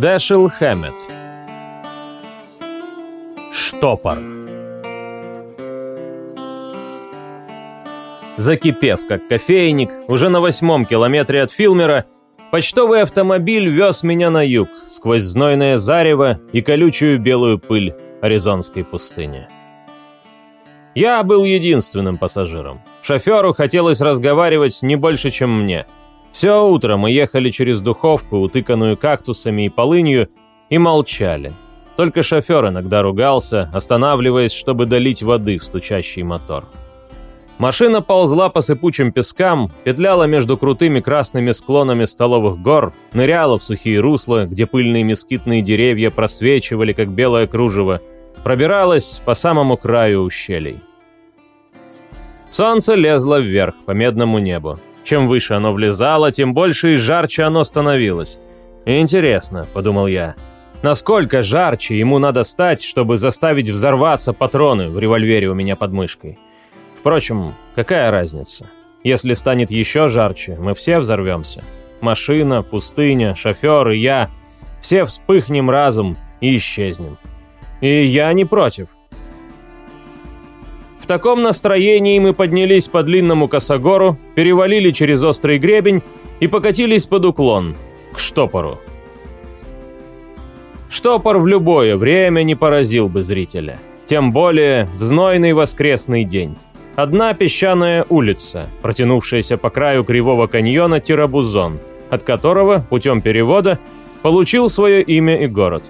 Дэшил Хэммет. Штопор. Закипев, как кофейник, уже на восьмом километре от Филмера, почтовый автомобиль вез меня на юг, сквозь знойное зарево и колючую белую пыль Аризонской пустыни. Я был единственным пассажиром. Шоферу хотелось разговаривать не больше, чем мне. Все утро мы ехали через духовку, утыканную кактусами и полынью, и молчали. Только шофер иногда ругался, останавливаясь, чтобы долить воды в стучащий мотор. Машина ползла по сыпучим пескам, петляла между крутыми красными склонами столовых гор, ныряла в сухие русла, где пыльные мескитные деревья просвечивали, как белое кружево, пробиралась по самому краю ущелий. Солнце лезло вверх по медному небу. Чем выше оно влезало, тем больше и жарче оно становилось. «Интересно», — подумал я, — «насколько жарче ему надо стать, чтобы заставить взорваться патроны в револьвере у меня под мышкой?» Впрочем, какая разница? Если станет еще жарче, мы все взорвемся. Машина, пустыня, шофер и я. Все вспыхнем разом и исчезнем. И я не против. Таком настроении мы поднялись по длинному косогору, перевалили через острый гребень и покатились под уклон, к штопору. Штопор в любое время не поразил бы зрителя. Тем более в знойный воскресный день. Одна песчаная улица, протянувшаяся по краю кривого каньона Тирабузон, от которого, путем перевода, получил свое имя и город.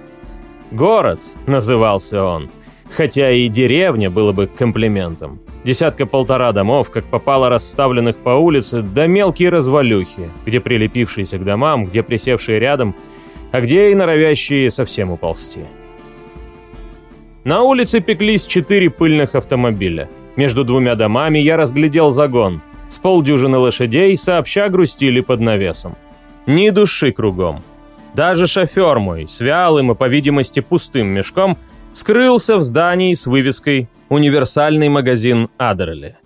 «Город» назывался он, хотя и деревня было бы комплиментом. Десятка-полтора домов, как попало расставленных по улице, да мелкие развалюхи, где прилепившиеся к домам, где присевшие рядом, а где и норовящие совсем уползти. На улице пеклись четыре пыльных автомобиля – между двумя домами я разглядел загон. С полдюжины лошадей сообща грустили под навесом. Ни души кругом. Даже шофер мой, с вялым и, по видимости, пустым мешком, скрылся в здании с вывеской «Универсальный магазин Адерли».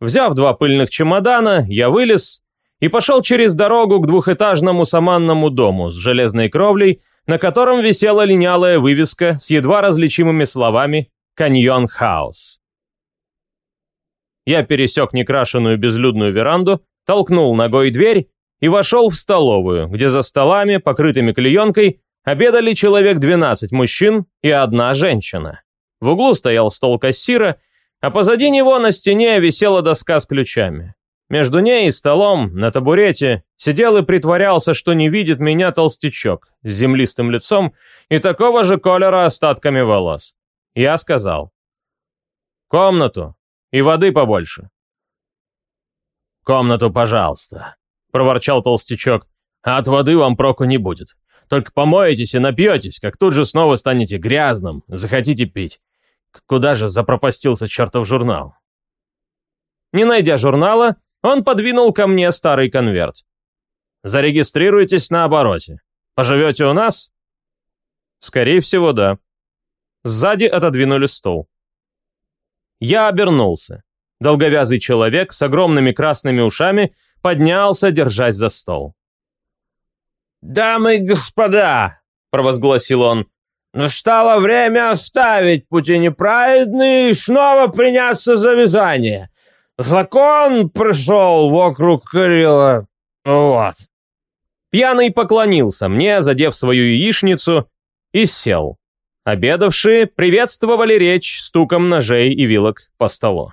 Взяв два пыльных чемодана, я вылез и пошел через дорогу к двухэтажному саманному дому с железной кровлей на котором висела линялая вывеска с едва различимыми словами «Каньон Хаус». Я пересек некрашенную безлюдную веранду, толкнул ногой дверь и вошел в столовую, где за столами, покрытыми клеенкой, обедали человек 12 мужчин и одна женщина. В углу стоял стол кассира, а позади него на стене висела доска с ключами. Между ней и столом, на табурете, сидел и притворялся, что не видит меня толстячок с землистым лицом и такого же колера остатками волос. Я сказал. «Комнату и воды побольше». «Комнату, пожалуйста», — проворчал толстячок. «А от воды вам проку не будет. Только помоетесь и напьетесь, как тут же снова станете грязным, захотите пить. Куда же запропастился чертов журнал?» Не найдя журнала, он подвинул ко мне старый конверт. «Зарегистрируйтесь на обороте. Поживете у нас?» «Скорее всего, да». Сзади отодвинули стол. Я обернулся. Долговязый человек с огромными красными ушами поднялся, держась за стол. «Дамы и господа!» — провозгласил он. «Настало время оставить пути неправедные и снова приняться за вязание. Закон пришел вокруг Кирилла. Вот. Пьяный поклонился мне, задев свою яичницу, и сел. Обедавшие приветствовали речь стуком ножей и вилок по столу.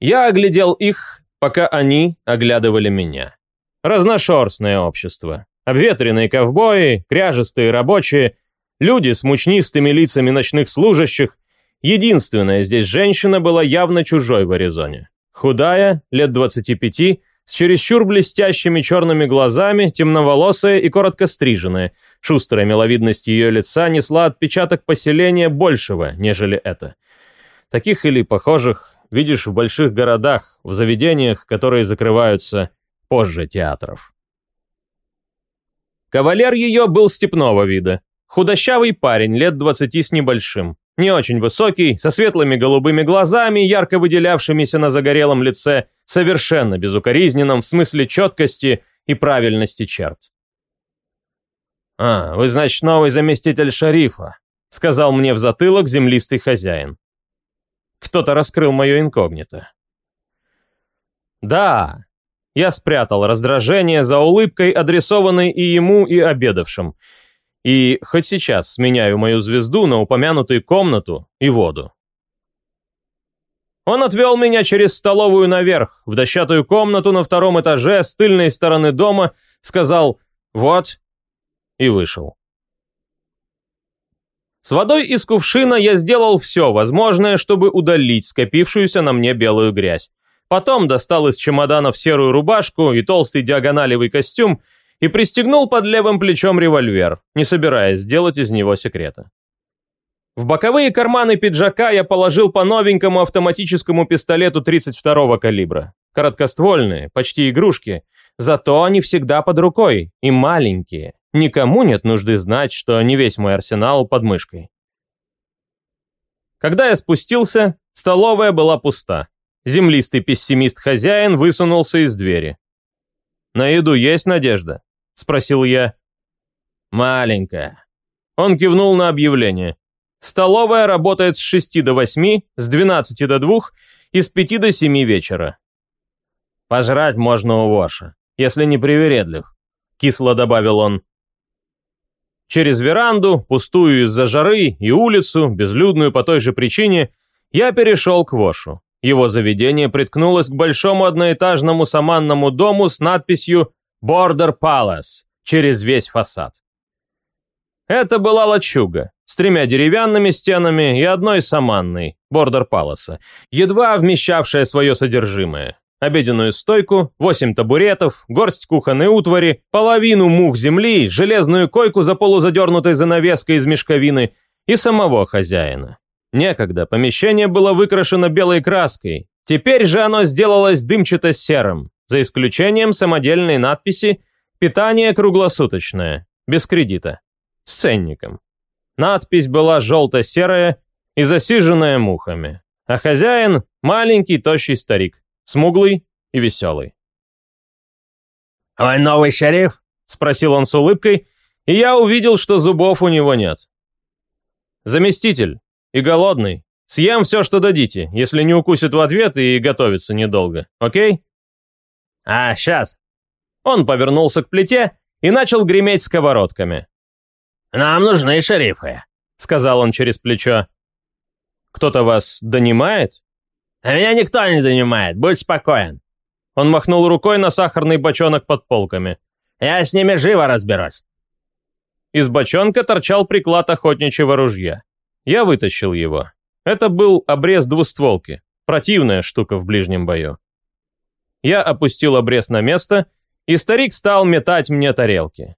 Я оглядел их, пока они оглядывали меня. Разношерстное общество. Обветренные ковбои, кряжестые рабочие, люди с мучнистыми лицами ночных служащих, Единственная здесь женщина была явно чужой в Аризоне. Худая, лет 25, с чересчур блестящими черными глазами, темноволосая и коротко стриженная. Шустрая миловидность ее лица несла отпечаток поселения большего, нежели это. Таких или похожих видишь в больших городах, в заведениях, которые закрываются позже театров. Кавалер ее был степного вида. Худощавый парень, лет двадцати с небольшим. Не очень высокий, со светлыми голубыми глазами, ярко выделявшимися на загорелом лице, совершенно безукоризненным в смысле четкости и правильности черт. «А, вы, значит, новый заместитель шерифа», — сказал мне в затылок землистый хозяин. Кто-то раскрыл мое инкогнито. «Да», я спрятал раздражение за улыбкой, адресованной и ему, и обедавшим, и хоть сейчас сменяю мою звезду на упомянутую комнату и воду. Он отвел меня через столовую наверх, в дощатую комнату на втором этаже с тыльной стороны дома, сказал «вот» и вышел. С водой из кувшина я сделал все возможное, чтобы удалить скопившуюся на мне белую грязь. Потом достал из чемоданов серую рубашку и толстый диагоналевый костюм и пристегнул под левым плечом револьвер, не собираясь сделать из него секрета. В боковые карманы пиджака я положил по новенькому автоматическому пистолету 32-го калибра. Короткоствольные, почти игрушки, зато они всегда под рукой и маленькие. Никому нет нужды знать, что не весь мой арсенал под мышкой. Когда я спустился, столовая была пуста. Землистый пессимист-хозяин высунулся из двери. «На еду есть надежда?» — спросил я. «Маленькая». Он кивнул на объявление. «Столовая работает с 6 до 8, с 12 до 2 и с 5 до 7 вечера». «Пожрать можно у Воша, если не привередлив», — кисло добавил он. Через веранду, пустую из-за жары, и улицу, безлюдную по той же причине, я перешел к Вошу. Его заведение приткнулось к большому одноэтажному саманному дому с надписью Border Palace через весь фасад. Это была лачуга с тремя деревянными стенами и одной саманной, Бордер Паласа, едва вмещавшая свое содержимое. Обеденную стойку, восемь табуретов, горсть кухонной утвари, половину мух земли, железную койку за полузадернутой занавеской из мешковины и самого хозяина. Некогда помещение было выкрашено белой краской, теперь же оно сделалось дымчато-серым, за исключением самодельной надписи «Питание круглосуточное, без кредита, с ценником». Надпись была желто-серая и засиженная мухами, а хозяин – маленький тощий старик, смуглый и веселый. «Вы новый шериф?» – спросил он с улыбкой, и я увидел, что зубов у него нет. «Заместитель и голодный. Съем все, что дадите, если не укусит в ответ и готовится недолго, окей?» «А, сейчас». Он повернулся к плите и начал греметь сковородками. «Нам нужны шерифы», — сказал он через плечо. «Кто-то вас донимает?» «А меня никто не донимает, будь спокоен». Он махнул рукой на сахарный бочонок под полками. «Я с ними живо разберусь». Из бочонка торчал приклад охотничьего ружья. Я вытащил его. Это был обрез двустволки. Противная штука в ближнем бою. Я опустил обрез на место, и старик стал метать мне тарелки.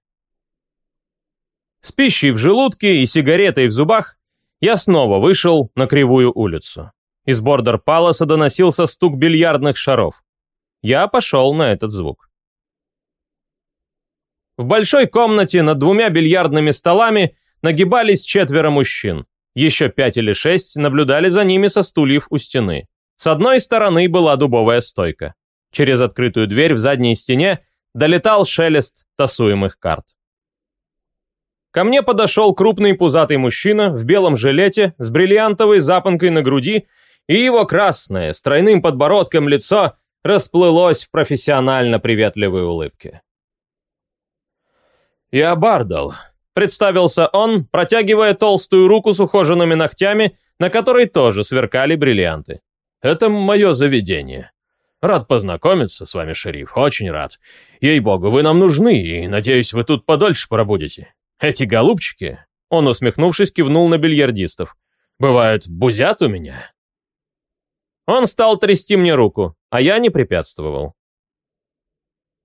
С пищей в желудке и сигаретой в зубах я снова вышел на кривую улицу. Из бордер паласа доносился стук бильярдных шаров. Я пошел на этот звук. В большой комнате над двумя бильярдными столами нагибались четверо мужчин. Еще пять или шесть наблюдали за ними со стульев у стены. С одной стороны была дубовая стойка. Через открытую дверь в задней стене долетал шелест тасуемых карт. Ко мне подошел крупный пузатый мужчина в белом жилете с бриллиантовой запонкой на груди, и его красное, с тройным подбородком лицо расплылось в профессионально приветливой улыбке. «Я Бардал», — представился он, протягивая толстую руку с ухоженными ногтями, на которой тоже сверкали бриллианты. «Это мое заведение. Рад познакомиться с вами, шериф, очень рад. Ей-богу, вы нам нужны, и, надеюсь, вы тут подольше пробудете. Эти голубчики, он, усмехнувшись, кивнул на бильярдистов, бывают, бузят у меня. Он стал трясти мне руку, а я не препятствовал.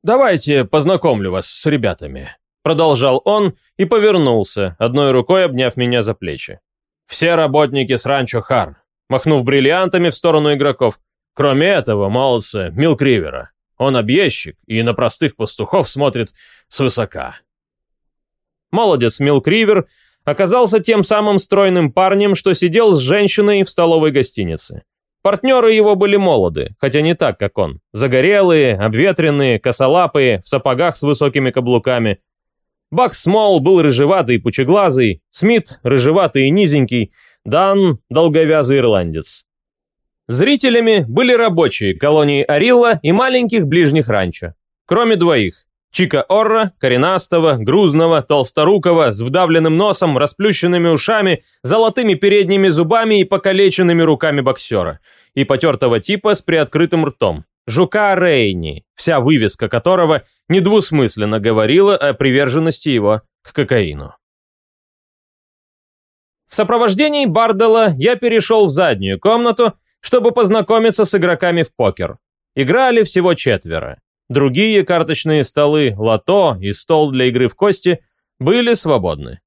«Давайте познакомлю вас с ребятами», — продолжал он и повернулся, одной рукой обняв меня за плечи. «Все работники с ранчо Хар», махнув бриллиантами в сторону игроков, Кроме этого, молодца Милкривера. Он объездчик и на простых пастухов смотрит свысока. Молодец Милкривер оказался тем самым стройным парнем, что сидел с женщиной в столовой гостинице. Партнеры его были молоды, хотя не так, как он. Загорелые, обветренные, косолапые, в сапогах с высокими каблуками. Бак Смол был рыжеватый и пучеглазый, Смит – рыжеватый и низенький, Дан – долговязый ирландец. Зрителями были рабочие колонии Арилла и маленьких ближних ранчо. Кроме двоих – Чика Орра, коренастого, грузного, толсторукого, с вдавленным носом, расплющенными ушами, золотыми передними зубами и покалеченными руками боксера, и потертого типа с приоткрытым ртом. Жука Рейни, вся вывеска которого недвусмысленно говорила о приверженности его к кокаину. В сопровождении Бардела я перешел в заднюю комнату, чтобы познакомиться с игроками в покер. Играли всего четверо. Другие карточные столы, лото и стол для игры в кости были свободны.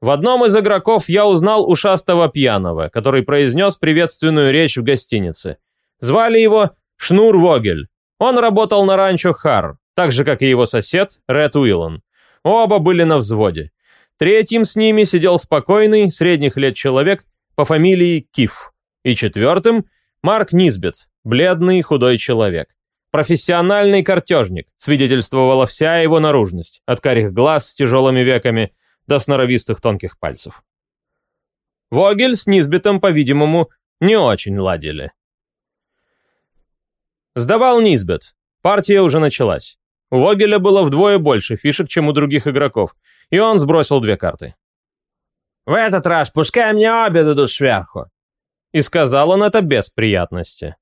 В одном из игроков я узнал ушастого пьяного, который произнес приветственную речь в гостинице. Звали его Шнур Вогель. Он работал на ранчо Хар, так же, как и его сосед Ред Уиллан. Оба были на взводе. Третьим с ними сидел спокойный, средних лет человек по фамилии Киф. И четвертым – Марк Низбет, бледный худой человек. Профессиональный картежник, свидетельствовала вся его наружность, от карих глаз с тяжелыми веками до сноровистых тонких пальцев. Вогель с Низбитом, по-видимому, не очень ладили. Сдавал Низбет. Партия уже началась. У Вогеля было вдвое больше фишек, чем у других игроков, и он сбросил две карты. «В этот раз пускай мне обе дадут сверху», и сказал он это без приятности.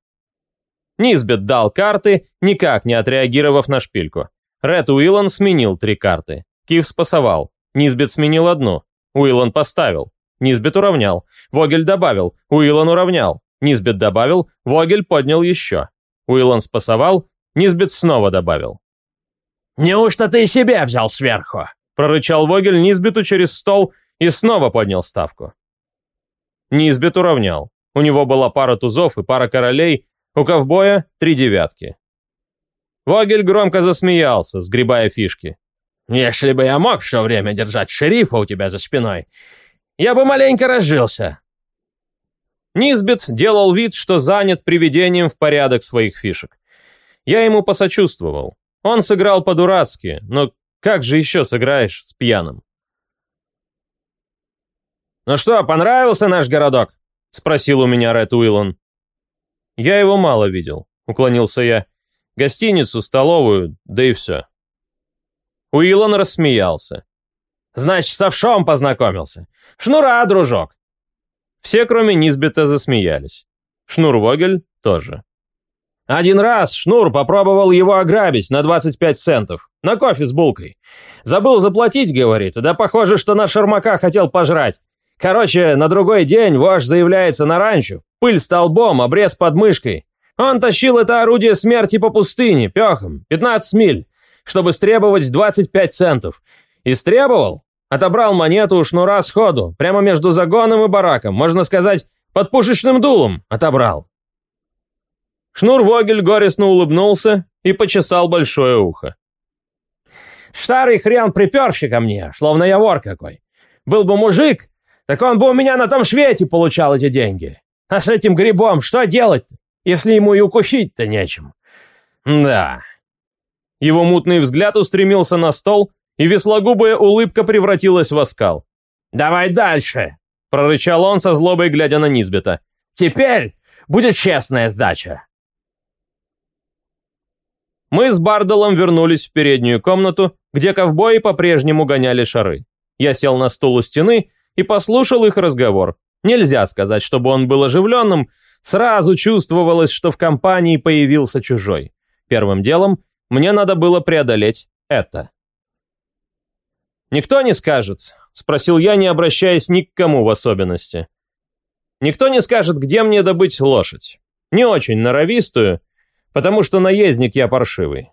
Низбет дал карты, никак не отреагировав на шпильку. Ред Уиллан сменил три карты. Кив спасовал. Низбет сменил одну. Уиллан поставил. Низбет уравнял. Вогель добавил. Уиллан уравнял. Низбет добавил. Вогель поднял еще. Уиллан спасовал. Низбет снова добавил. «Неужто ты себе взял сверху?» Прорычал Вогель Низбету через стол и снова поднял ставку. Низбет уравнял. У него была пара тузов и пара королей, у ковбоя три девятки. Вогель громко засмеялся, сгребая фишки. «Если бы я мог все время держать шерифа у тебя за спиной, я бы маленько разжился». Низбет делал вид, что занят приведением в порядок своих фишек. Я ему посочувствовал. Он сыграл по-дурацки, но как же еще сыграешь с пьяным? «Ну что, понравился наш городок?» — спросил у меня Ред Уиллан. «Я его мало видел», — уклонился я. «Гостиницу, столовую, да и все». Уиллан рассмеялся. «Значит, с овшом познакомился. Шнура, дружок!» Все, кроме Низбета, засмеялись. Шнур Вогель тоже. Один раз Шнур попробовал его ограбить на 25 центов. На кофе с булкой. Забыл заплатить, говорит, да похоже, что на шармака хотел пожрать. Короче, на другой день вождь заявляется на ранчо, Пыль столбом, обрез под мышкой. Он тащил это орудие смерти по пустыне, пехом, 15 миль, чтобы стребовать 25 центов. И стребовал. Отобрал монету у шнура сходу, прямо между загоном и бараком, можно сказать, под пушечным дулом отобрал. Шнур Вогель горестно улыбнулся и почесал большое ухо. «Старый хрен приперся ко мне, словно я вор какой. Был бы мужик, так он бы у меня на том свете получал эти деньги. А с этим грибом что делать если ему и укусить-то нечем? Да. Его мутный взгляд устремился на стол, и веслогубая улыбка превратилась в оскал. «Давай дальше!» — прорычал он со злобой, глядя на Низбета. «Теперь будет честная сдача!» Мы с Барделом вернулись в переднюю комнату, где ковбои по-прежнему гоняли шары. Я сел на стул у стены и послушал их разговор, Нельзя сказать, чтобы он был оживленным, сразу чувствовалось, что в компании появился чужой. Первым делом мне надо было преодолеть это. «Никто не скажет?» — спросил я, не обращаясь ни к кому в особенности. «Никто не скажет, где мне добыть лошадь. Не очень норовистую, потому что наездник я паршивый».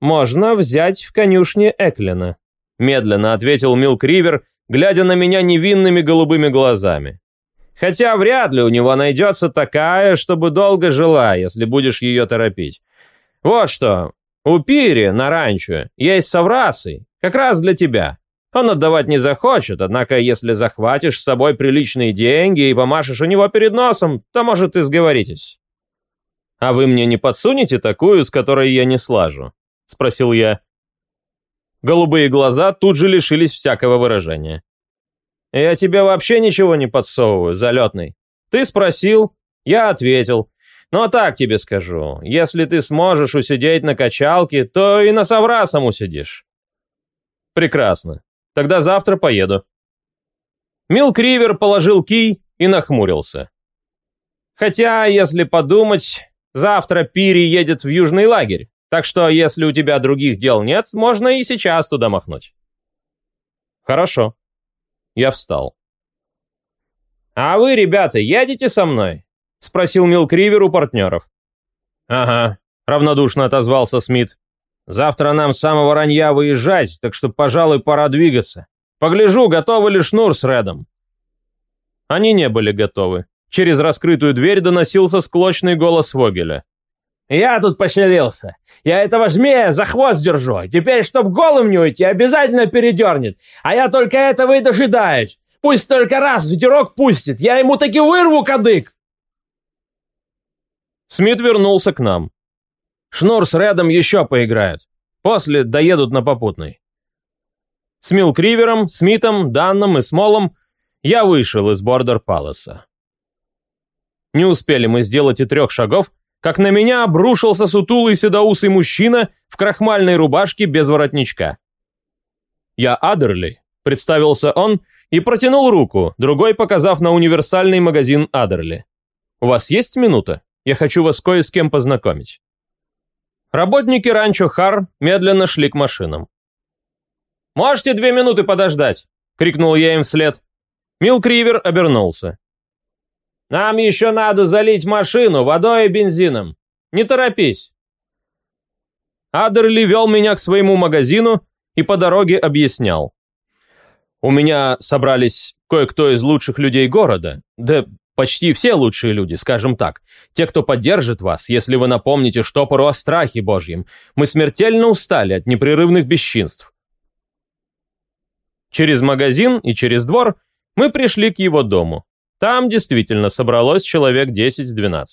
«Можно взять в конюшне Эклина», — медленно ответил Милк Ривер, глядя на меня невинными голубыми глазами. Хотя вряд ли у него найдется такая, чтобы долго жила, если будешь ее торопить. Вот что, у Пири на ранчо есть соврасы, как раз для тебя. Он отдавать не захочет, однако если захватишь с собой приличные деньги и помашешь у него перед носом, то, может, и сговоритесь. «А вы мне не подсунете такую, с которой я не слажу?» — спросил я. Голубые глаза тут же лишились всякого выражения. «Я тебе вообще ничего не подсовываю, залетный. Ты спросил, я ответил. Но так тебе скажу, если ты сможешь усидеть на качалке, то и на соврасом усидишь». «Прекрасно. Тогда завтра поеду». Милк Ривер положил кий и нахмурился. Хотя, если подумать, завтра Пири едет в южный лагерь, так что если у тебя других дел нет, можно и сейчас туда махнуть. Хорошо. Я встал. «А вы, ребята, едете со мной?» — спросил Милк Ривер у партнеров. «Ага», — равнодушно отозвался Смит. Завтра нам с самого ранья выезжать, так что, пожалуй, пора двигаться. Погляжу, готовы ли Шнур с Редом». Они не были готовы. Через раскрытую дверь доносился склочный голос Вогеля. «Я тут поселился. Я этого змея за хвост держу. Теперь, чтоб голым не уйти, обязательно передернет. А я только этого и дожидаюсь. Пусть только раз ветерок пустит. Я ему таки вырву кадык!» Смит вернулся к нам. Шнур с Редом еще поиграют. После доедут на попутный. С Милкривером, Смитом, Данном и Смолом я вышел из Бордер Паласа. Не успели мы сделать и трех шагов, как на меня обрушился сутулый седоусый мужчина в крахмальной рубашке без воротничка. «Я Адерли», — представился он и протянул руку, другой показав на универсальный магазин Адерли. «У вас есть минута? Я хочу вас кое с кем познакомить». Работники ранчо Хар медленно шли к машинам. «Можете две минуты подождать?» — крикнул я им вслед. Милк Ривер обернулся. «Нам еще надо залить машину водой и бензином. Не торопись». Адерли вел меня к своему магазину и по дороге объяснял. «У меня собрались кое-кто из лучших людей города, да Почти все лучшие люди, скажем так. Те, кто поддержит вас, если вы напомните штопору о страхе Божьем. Мы смертельно устали от непрерывных бесчинств. Через магазин и через двор мы пришли к его дому. Там действительно собралось человек 10-12.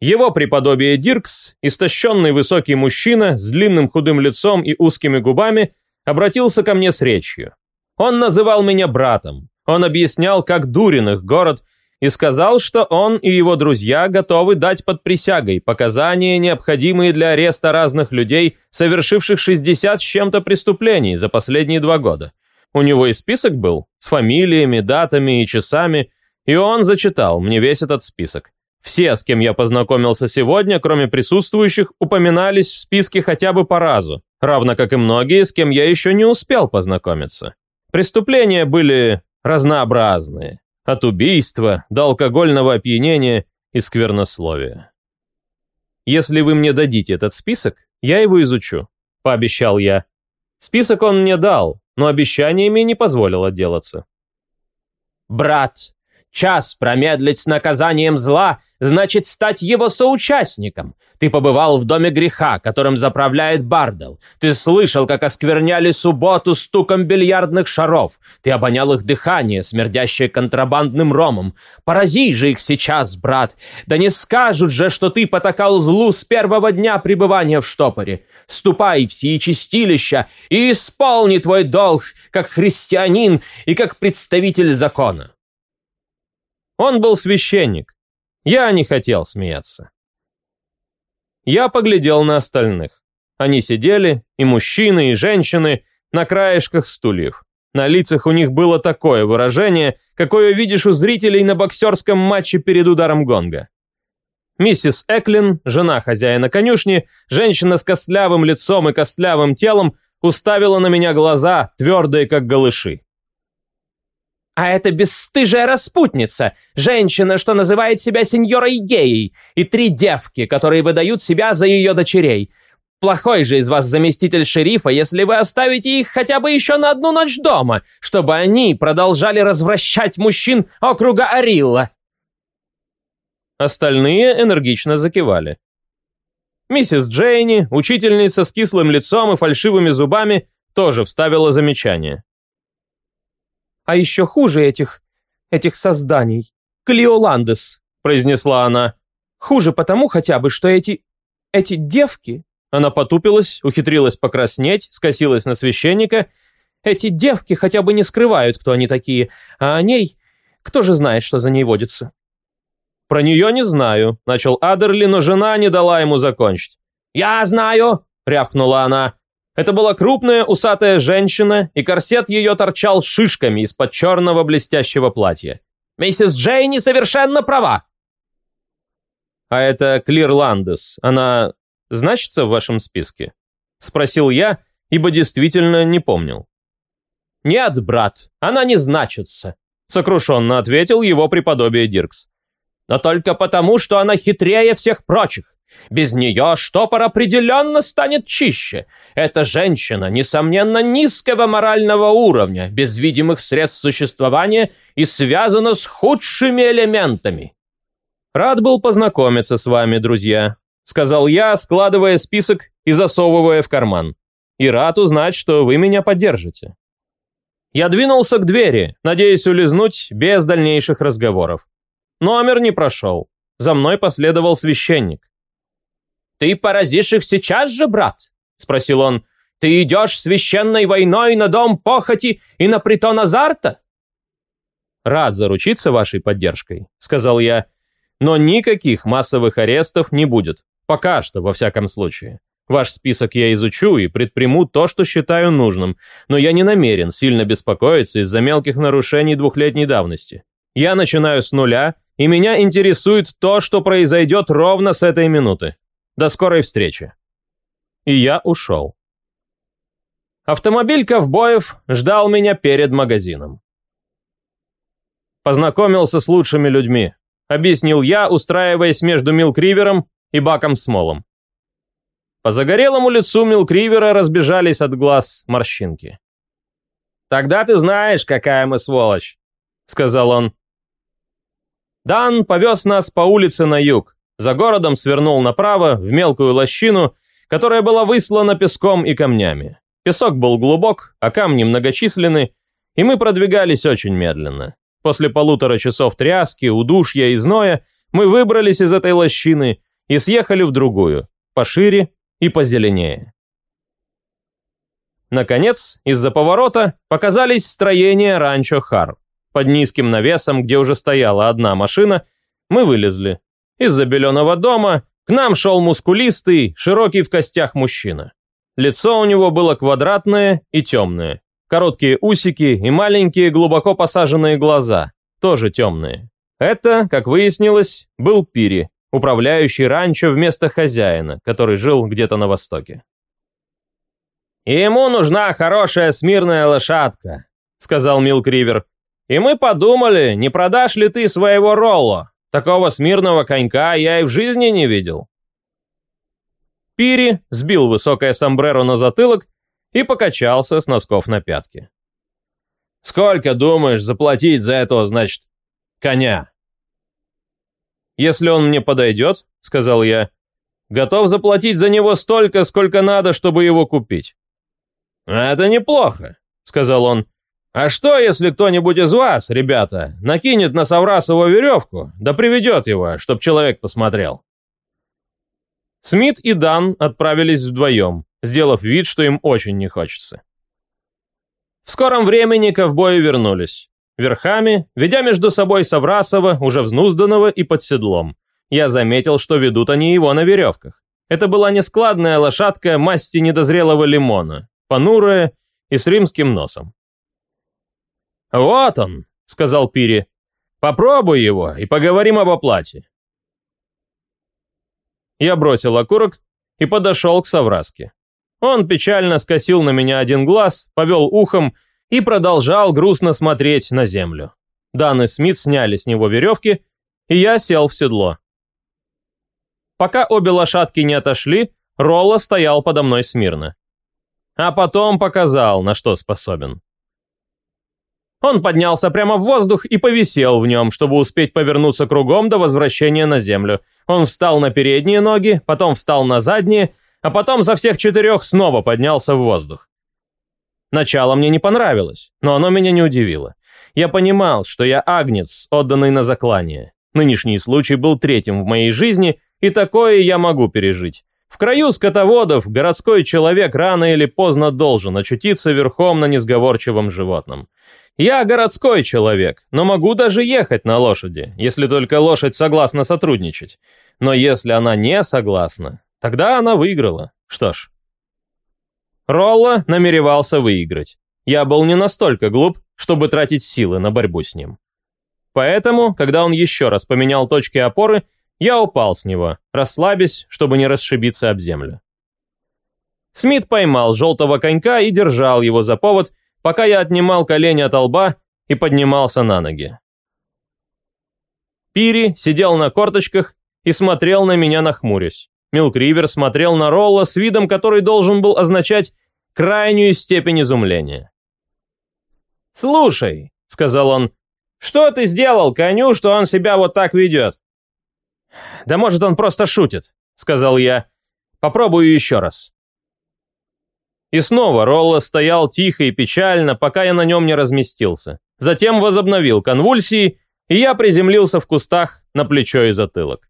Его преподобие Диркс, истощенный высокий мужчина с длинным худым лицом и узкими губами, обратился ко мне с речью. Он называл меня братом, он объяснял, как дурен их город, и сказал, что он и его друзья готовы дать под присягой показания, необходимые для ареста разных людей, совершивших 60 с чем-то преступлений за последние два года. У него и список был, с фамилиями, датами и часами, и он зачитал мне весь этот список. Все, с кем я познакомился сегодня, кроме присутствующих, упоминались в списке хотя бы по разу, равно как и многие, с кем я еще не успел познакомиться. Преступления были разнообразные, от убийства до алкогольного опьянения и сквернословия. «Если вы мне дадите этот список, я его изучу», — пообещал я. Список он мне дал, но обещаниями не позволил отделаться. «Брат, час промедлить с наказанием зла значит стать его соучастником. Ты побывал в доме греха, которым заправляет Бардел. Ты слышал, как оскверняли субботу стуком бильярдных шаров. Ты обонял их дыхание, смердящее контрабандным ромом. Порази же их сейчас, брат. Да не скажут же, что ты потакал злу с первого дня пребывания в штопоре. Ступай в сии чистилища и исполни твой долг, как христианин и как представитель закона. Он был священник. Я не хотел смеяться. Я поглядел на остальных. Они сидели, и мужчины, и женщины, на краешках стульев. На лицах у них было такое выражение, какое видишь у зрителей на боксерском матче перед ударом гонга. Миссис Эклин, жена хозяина конюшни, женщина с костлявым лицом и костлявым телом, уставила на меня глаза, твердые как голыши. А это бесстыжая распутница, женщина, что называет себя сеньорой геей, и три девки, которые выдают себя за ее дочерей. Плохой же из вас заместитель шерифа, если вы оставите их хотя бы еще на одну ночь дома, чтобы они продолжали развращать мужчин округа Арилла. Остальные энергично закивали. Миссис Джейни, учительница с кислым лицом и фальшивыми зубами, тоже вставила замечание. «А еще хуже этих... этих созданий. Клиоландес», — произнесла она. «Хуже потому хотя бы, что эти... эти девки...» Она потупилась, ухитрилась покраснеть, скосилась на священника. «Эти девки хотя бы не скрывают, кто они такие, а о ней... кто же знает, что за ней водится?» «Про нее не знаю», — начал Адерли, но жена не дала ему закончить. «Я знаю!» — рявкнула она. Это была крупная усатая женщина, и корсет ее торчал шишками из-под черного блестящего платья. «Миссис Джейни совершенно права!» «А это Клир Ландес, она значится в вашем списке?» — спросил я, ибо действительно не помнил. «Нет, брат, она не значится», — сокрушенно ответил его преподобие Диркс но только потому, что она хитрее всех прочих. Без нее штопор определенно станет чище. Эта женщина, несомненно, низкого морального уровня, без видимых средств существования и связана с худшими элементами. «Рад был познакомиться с вами, друзья», — сказал я, складывая список и засовывая в карман. «И рад узнать, что вы меня поддержите». Я двинулся к двери, надеясь улизнуть без дальнейших разговоров. Номер не прошел. За мной последовал священник. «Ты поразишь их сейчас же, брат?» — спросил он. «Ты идешь священной войной на дом похоти и на притон азарта?» «Рад заручиться вашей поддержкой», — сказал я. «Но никаких массовых арестов не будет. Пока что, во всяком случае. Ваш список я изучу и предприму то, что считаю нужным, но я не намерен сильно беспокоиться из-за мелких нарушений двухлетней давности. Я начинаю с нуля и меня интересует то, что произойдет ровно с этой минуты. До скорой встречи. И я ушел. Автомобиль ковбоев ждал меня перед магазином. Познакомился с лучшими людьми, объяснил я, устраиваясь между Милкривером и Баком Смолом. По загорелому лицу Милкривера разбежались от глаз морщинки. «Тогда ты знаешь, какая мы сволочь», — сказал он. Дан повез нас по улице на юг. За городом свернул направо, в мелкую лощину, которая была выслана песком и камнями. Песок был глубок, а камни многочисленны, и мы продвигались очень медленно. После полутора часов тряски, удушья и зноя мы выбрались из этой лощины и съехали в другую, пошире и позеленее. Наконец, из-за поворота показались строения ранчо Хар. Под низким навесом, где уже стояла одна машина, мы вылезли. Из-за беленого дома к нам шел мускулистый, широкий в костях мужчина. Лицо у него было квадратное и темное. Короткие усики и маленькие глубоко посаженные глаза, тоже темные. Это, как выяснилось, был Пири, управляющий ранчо вместо хозяина, который жил где-то на востоке. «Ему нужна хорошая смирная лошадка», — сказал Милкривер. И мы подумали, не продашь ли ты своего Ролло? Такого смирного конька я и в жизни не видел. Пири сбил высокое сомбреро на затылок и покачался с носков на пятки. «Сколько, думаешь, заплатить за этого, значит, коня?» «Если он мне подойдет», — сказал я, — «готов заплатить за него столько, сколько надо, чтобы его купить». «Это неплохо», — сказал он. А что, если кто-нибудь из вас, ребята, накинет на Саврасова веревку, да приведет его, чтоб человек посмотрел? Смит и Дан отправились вдвоем, сделав вид, что им очень не хочется. В скором времени ковбои вернулись. Верхами, ведя между собой Саврасова, уже взнузданного и под седлом. Я заметил, что ведут они его на веревках. Это была нескладная лошадка масти недозрелого лимона, понурая и с римским носом. «Вот он», — сказал Пири. «Попробуй его и поговорим об оплате». Я бросил окурок и подошел к Савраске. Он печально скосил на меня один глаз, повел ухом и продолжал грустно смотреть на землю. Дан и Смит сняли с него веревки, и я сел в седло. Пока обе лошадки не отошли, Ролла стоял подо мной смирно. А потом показал, на что способен. Он поднялся прямо в воздух и повисел в нем, чтобы успеть повернуться кругом до возвращения на землю. Он встал на передние ноги, потом встал на задние, а потом со всех четырех снова поднялся в воздух. Начало мне не понравилось, но оно меня не удивило. Я понимал, что я агнец, отданный на заклание. Нынешний случай был третьим в моей жизни, и такое я могу пережить. В краю скотоводов городской человек рано или поздно должен очутиться верхом на несговорчивом животном. Я городской человек, но могу даже ехать на лошади, если только лошадь согласна сотрудничать. Но если она не согласна, тогда она выиграла. Что ж. Ролла намеревался выиграть. Я был не настолько глуп, чтобы тратить силы на борьбу с ним. Поэтому, когда он еще раз поменял точки опоры, я упал с него, расслабясь, чтобы не расшибиться об землю. Смит поймал желтого конька и держал его за повод, пока я отнимал колени от лба и поднимался на ноги. Пири сидел на корточках и смотрел на меня нахмурясь. Милкривер смотрел на Ролла с видом, который должен был означать крайнюю степень изумления. «Слушай», — сказал он, — «что ты сделал коню, что он себя вот так ведет?» «Да может, он просто шутит», — сказал я. «Попробую еще раз». И снова Ролла стоял тихо и печально, пока я на нем не разместился. Затем возобновил конвульсии, и я приземлился в кустах на плечо и затылок.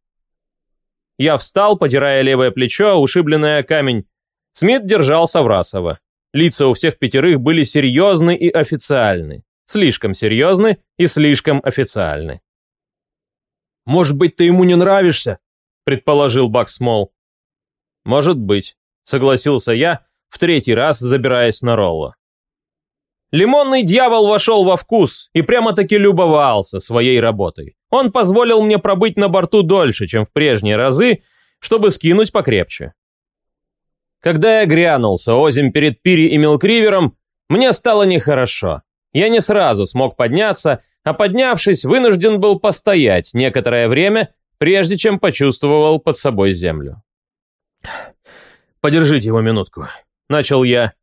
Я встал, потирая левое плечо, ушибленное камень. Смит держался Врасова. Лица у всех пятерых были серьезны и официальны. Слишком серьезны и слишком официальны. «Может быть, ты ему не нравишься?» – предположил Бак Смол. «Может быть», – согласился я, в третий раз забираясь на Ролла. Лимонный дьявол вошел во вкус и прямо-таки любовался своей работой. Он позволил мне пробыть на борту дольше, чем в прежние разы, чтобы скинуть покрепче. Когда я грянулся озим перед Пири и Милкривером, мне стало нехорошо. Я не сразу смог подняться, а поднявшись, вынужден был постоять некоторое время, прежде чем почувствовал под собой землю. «Подержите его минутку», — начал я.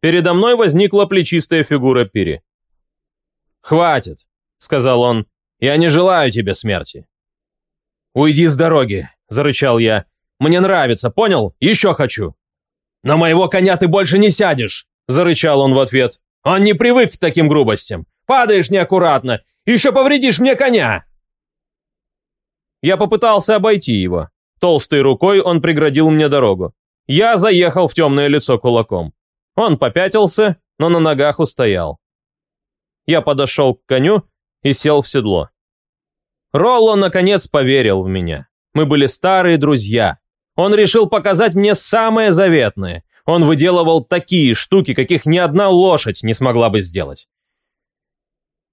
Передо мной возникла плечистая фигура Пири. «Хватит», — сказал он. Я не желаю тебе смерти». «Уйди с дороги», — зарычал я. «Мне нравится, понял? Еще хочу». «На моего коня ты больше не сядешь», — зарычал он в ответ. «Он не привык к таким грубостям. Падаешь неаккуратно, еще повредишь мне коня». Я попытался обойти его. Толстой рукой он преградил мне дорогу. Я заехал в темное лицо кулаком. Он попятился, но на ногах устоял. Я подошел к коню и сел в седло. Ролло, наконец, поверил в меня. Мы были старые друзья. Он решил показать мне самое заветное. Он выделывал такие штуки, каких ни одна лошадь не смогла бы сделать.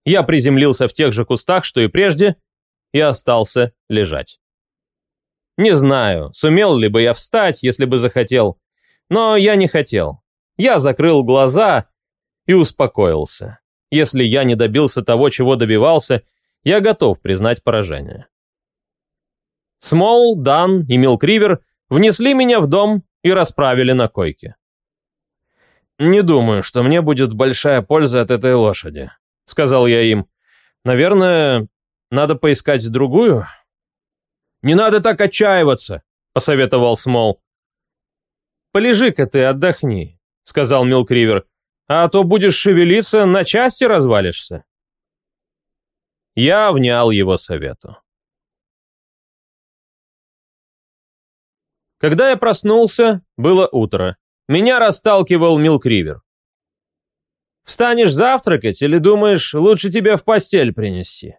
Я приземлился в тех же кустах, что и прежде, и остался лежать. Не знаю, сумел ли бы я встать, если бы захотел, но я не хотел. Я закрыл глаза и успокоился. Если я не добился того, чего добивался, я готов признать поражение. Смол, Дан и Милкривер внесли меня в дом и расправили на койке. «Не думаю, что мне будет большая польза от этой лошади», — сказал я им. «Наверное, надо поискать другую?» «Не надо так отчаиваться», — посоветовал Смол. «Полежи-ка ты, отдохни», — сказал Милкривер а то будешь шевелиться, на части развалишься. Я внял его совету. Когда я проснулся, было утро. Меня расталкивал Милкривер. «Встанешь завтракать или думаешь, лучше тебя в постель принести?»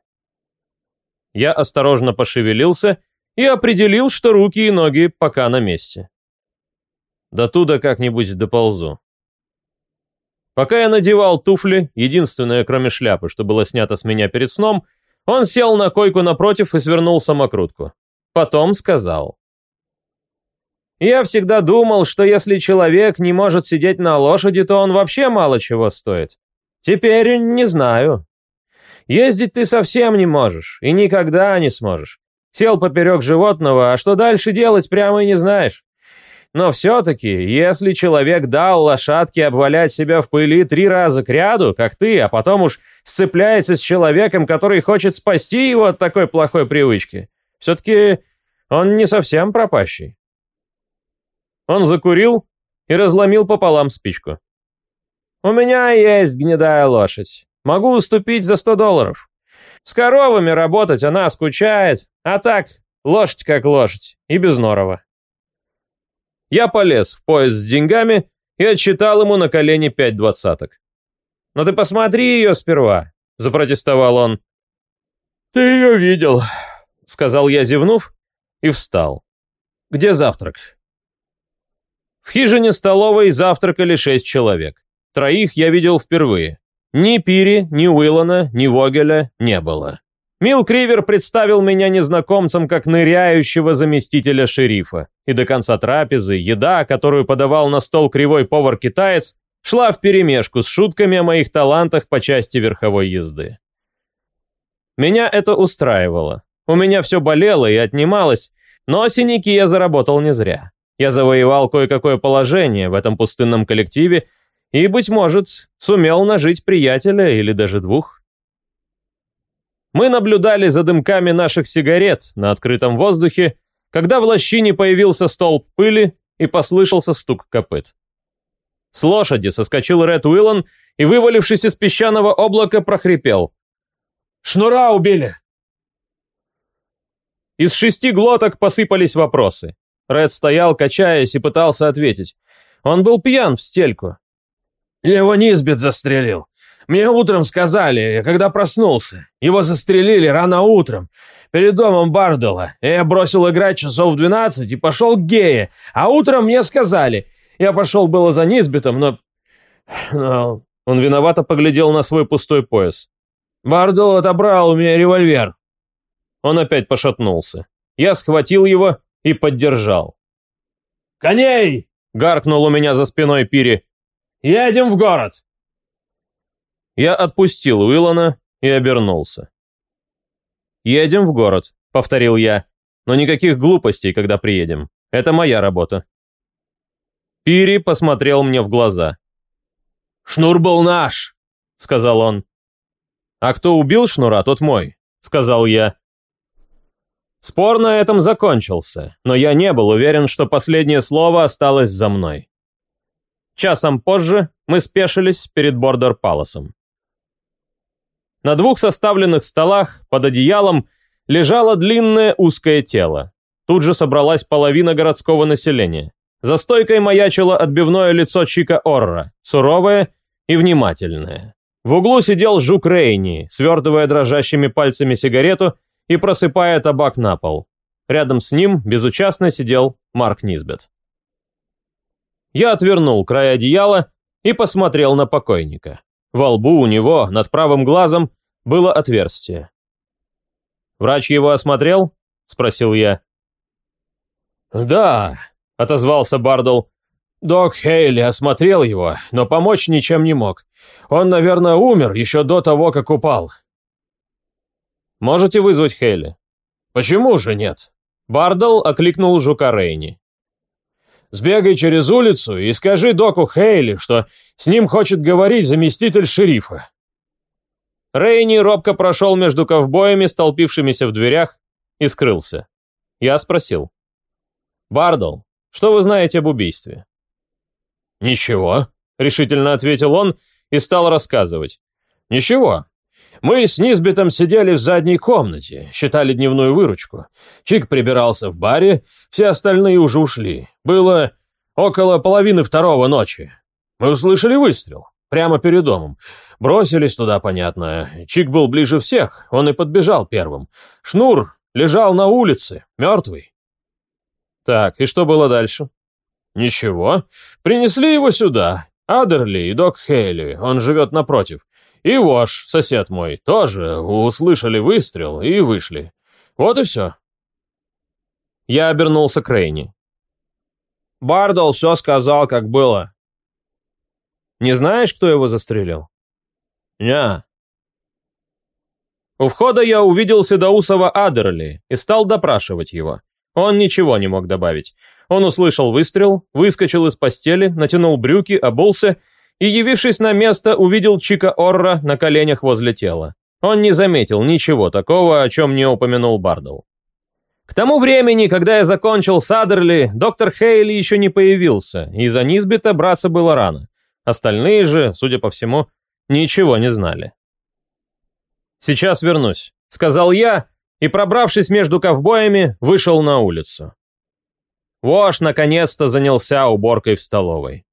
Я осторожно пошевелился и определил, что руки и ноги пока на месте. До туда как-нибудь доползу. Пока я надевал туфли, единственное, кроме шляпы, что было снято с меня перед сном, он сел на койку напротив и свернул самокрутку. Потом сказал. «Я всегда думал, что если человек не может сидеть на лошади, то он вообще мало чего стоит. Теперь не знаю. Ездить ты совсем не можешь и никогда не сможешь. Сел поперек животного, а что дальше делать, прямо и не знаешь. Но все-таки, если человек дал лошадке обвалять себя в пыли три раза к ряду, как ты, а потом уж сцепляется с человеком, который хочет спасти его от такой плохой привычки, все-таки он не совсем пропащий. Он закурил и разломил пополам спичку. У меня есть гнедая лошадь. Могу уступить за сто долларов. С коровами работать она скучает, а так, лошадь как лошадь, и без норова. Я полез в пояс с деньгами и отчитал ему на колени пять двадцаток. «Но ты посмотри ее сперва», — запротестовал он. «Ты ее видел», — сказал я, зевнув, и встал. «Где завтрак?» В хижине столовой завтракали шесть человек. Троих я видел впервые. Ни Пири, ни Уиллана, ни Вогеля не было. Мил Кривер представил меня незнакомцем как ныряющего заместителя шерифа, и до конца трапезы еда, которую подавал на стол кривой повар-китаец, шла вперемешку с шутками о моих талантах по части верховой езды. Меня это устраивало. У меня все болело и отнималось, но синяки я заработал не зря. Я завоевал кое-какое положение в этом пустынном коллективе и, быть может, сумел нажить приятеля или даже двух. Мы наблюдали за дымками наших сигарет на открытом воздухе, когда в лощине появился столб пыли и послышался стук копыт. С лошади соскочил Ред Уиллан и, вывалившись из песчаного облака, прохрипел. «Шнура убили!» Из шести глоток посыпались вопросы. Ред стоял, качаясь, и пытался ответить. Он был пьян в стельку. «Его Низбит застрелил. Мне утром сказали, когда проснулся. Его застрелили рано утром, перед домом Бардела. Я бросил играть часов в двенадцать и пошел к Гее, а утром мне сказали. Я пошел было за Низбитом, но... но... Он виновато поглядел на свой пустой пояс. Бардел отобрал у меня револьвер. Он опять пошатнулся. Я схватил его и поддержал. «Коней!» — гаркнул у меня за спиной Пири. «Едем в город!» Я отпустил Уиллана и обернулся. «Едем в город», — повторил я. «Но никаких глупостей, когда приедем. Это моя работа». Пири посмотрел мне в глаза. «Шнур был наш», — сказал он. «А кто убил Шнура, тот мой», — сказал я. Спор на этом закончился, но я не был уверен, что последнее слово осталось за мной. Часом позже мы спешились перед Бордер-Паласом. На двух составленных столах под одеялом лежало длинное узкое тело. Тут же собралась половина городского населения. За стойкой маячило отбивное лицо Чика Орра, суровое и внимательное. В углу сидел жук Рейни, свертывая дрожащими пальцами сигарету и просыпая табак на пол. Рядом с ним безучастно сидел Марк Низбет. Я отвернул край одеяла и посмотрел на покойника. Во лбу у него, над правым глазом, было отверстие. «Врач его осмотрел?» — спросил я. «Да», — отозвался Бардл. «Док Хейли осмотрел его, но помочь ничем не мог. Он, наверное, умер еще до того, как упал. Можете вызвать Хейли?» «Почему же нет?» Бардл окликнул жука Рейни. «Сбегай через улицу и скажи доку Хейли, что с ним хочет говорить заместитель шерифа». Рейни робко прошел между ковбоями, столпившимися в дверях, и скрылся. Я спросил. «Бардл, что вы знаете об убийстве?» «Ничего», — решительно ответил он и стал рассказывать. «Ничего. Мы с Низбитом сидели в задней комнате, считали дневную выручку. Чик прибирался в баре, все остальные уже ушли. Было около половины второго ночи. Мы услышали выстрел, прямо перед домом. Бросились туда, понятно. Чик был ближе всех, он и подбежал первым. Шнур лежал на улице, мертвый. Так, и что было дальше? Ничего. Принесли его сюда. Адерли и док Хейли, он живет напротив. И ваш сосед мой тоже услышали выстрел и вышли. Вот и все. Я обернулся к Рейни. Бардол все сказал, как было. Не знаешь, кто его застрелил? Не. У входа я увидел Седоусова Адерли и стал допрашивать его. Он ничего не мог добавить. Он услышал выстрел, выскочил из постели, натянул брюки, обулся и, явившись на место, увидел Чика Орра на коленях возле тела. Он не заметил ничего такого, о чем не упомянул Бардл. К тому времени, когда я закончил с Адерли, доктор Хейли еще не появился, и за Низбита браться было рано. Остальные же, судя по всему, ничего не знали. «Сейчас вернусь», — сказал я, и, пробравшись между ковбоями, вышел на улицу. Вош наконец-то занялся уборкой в столовой.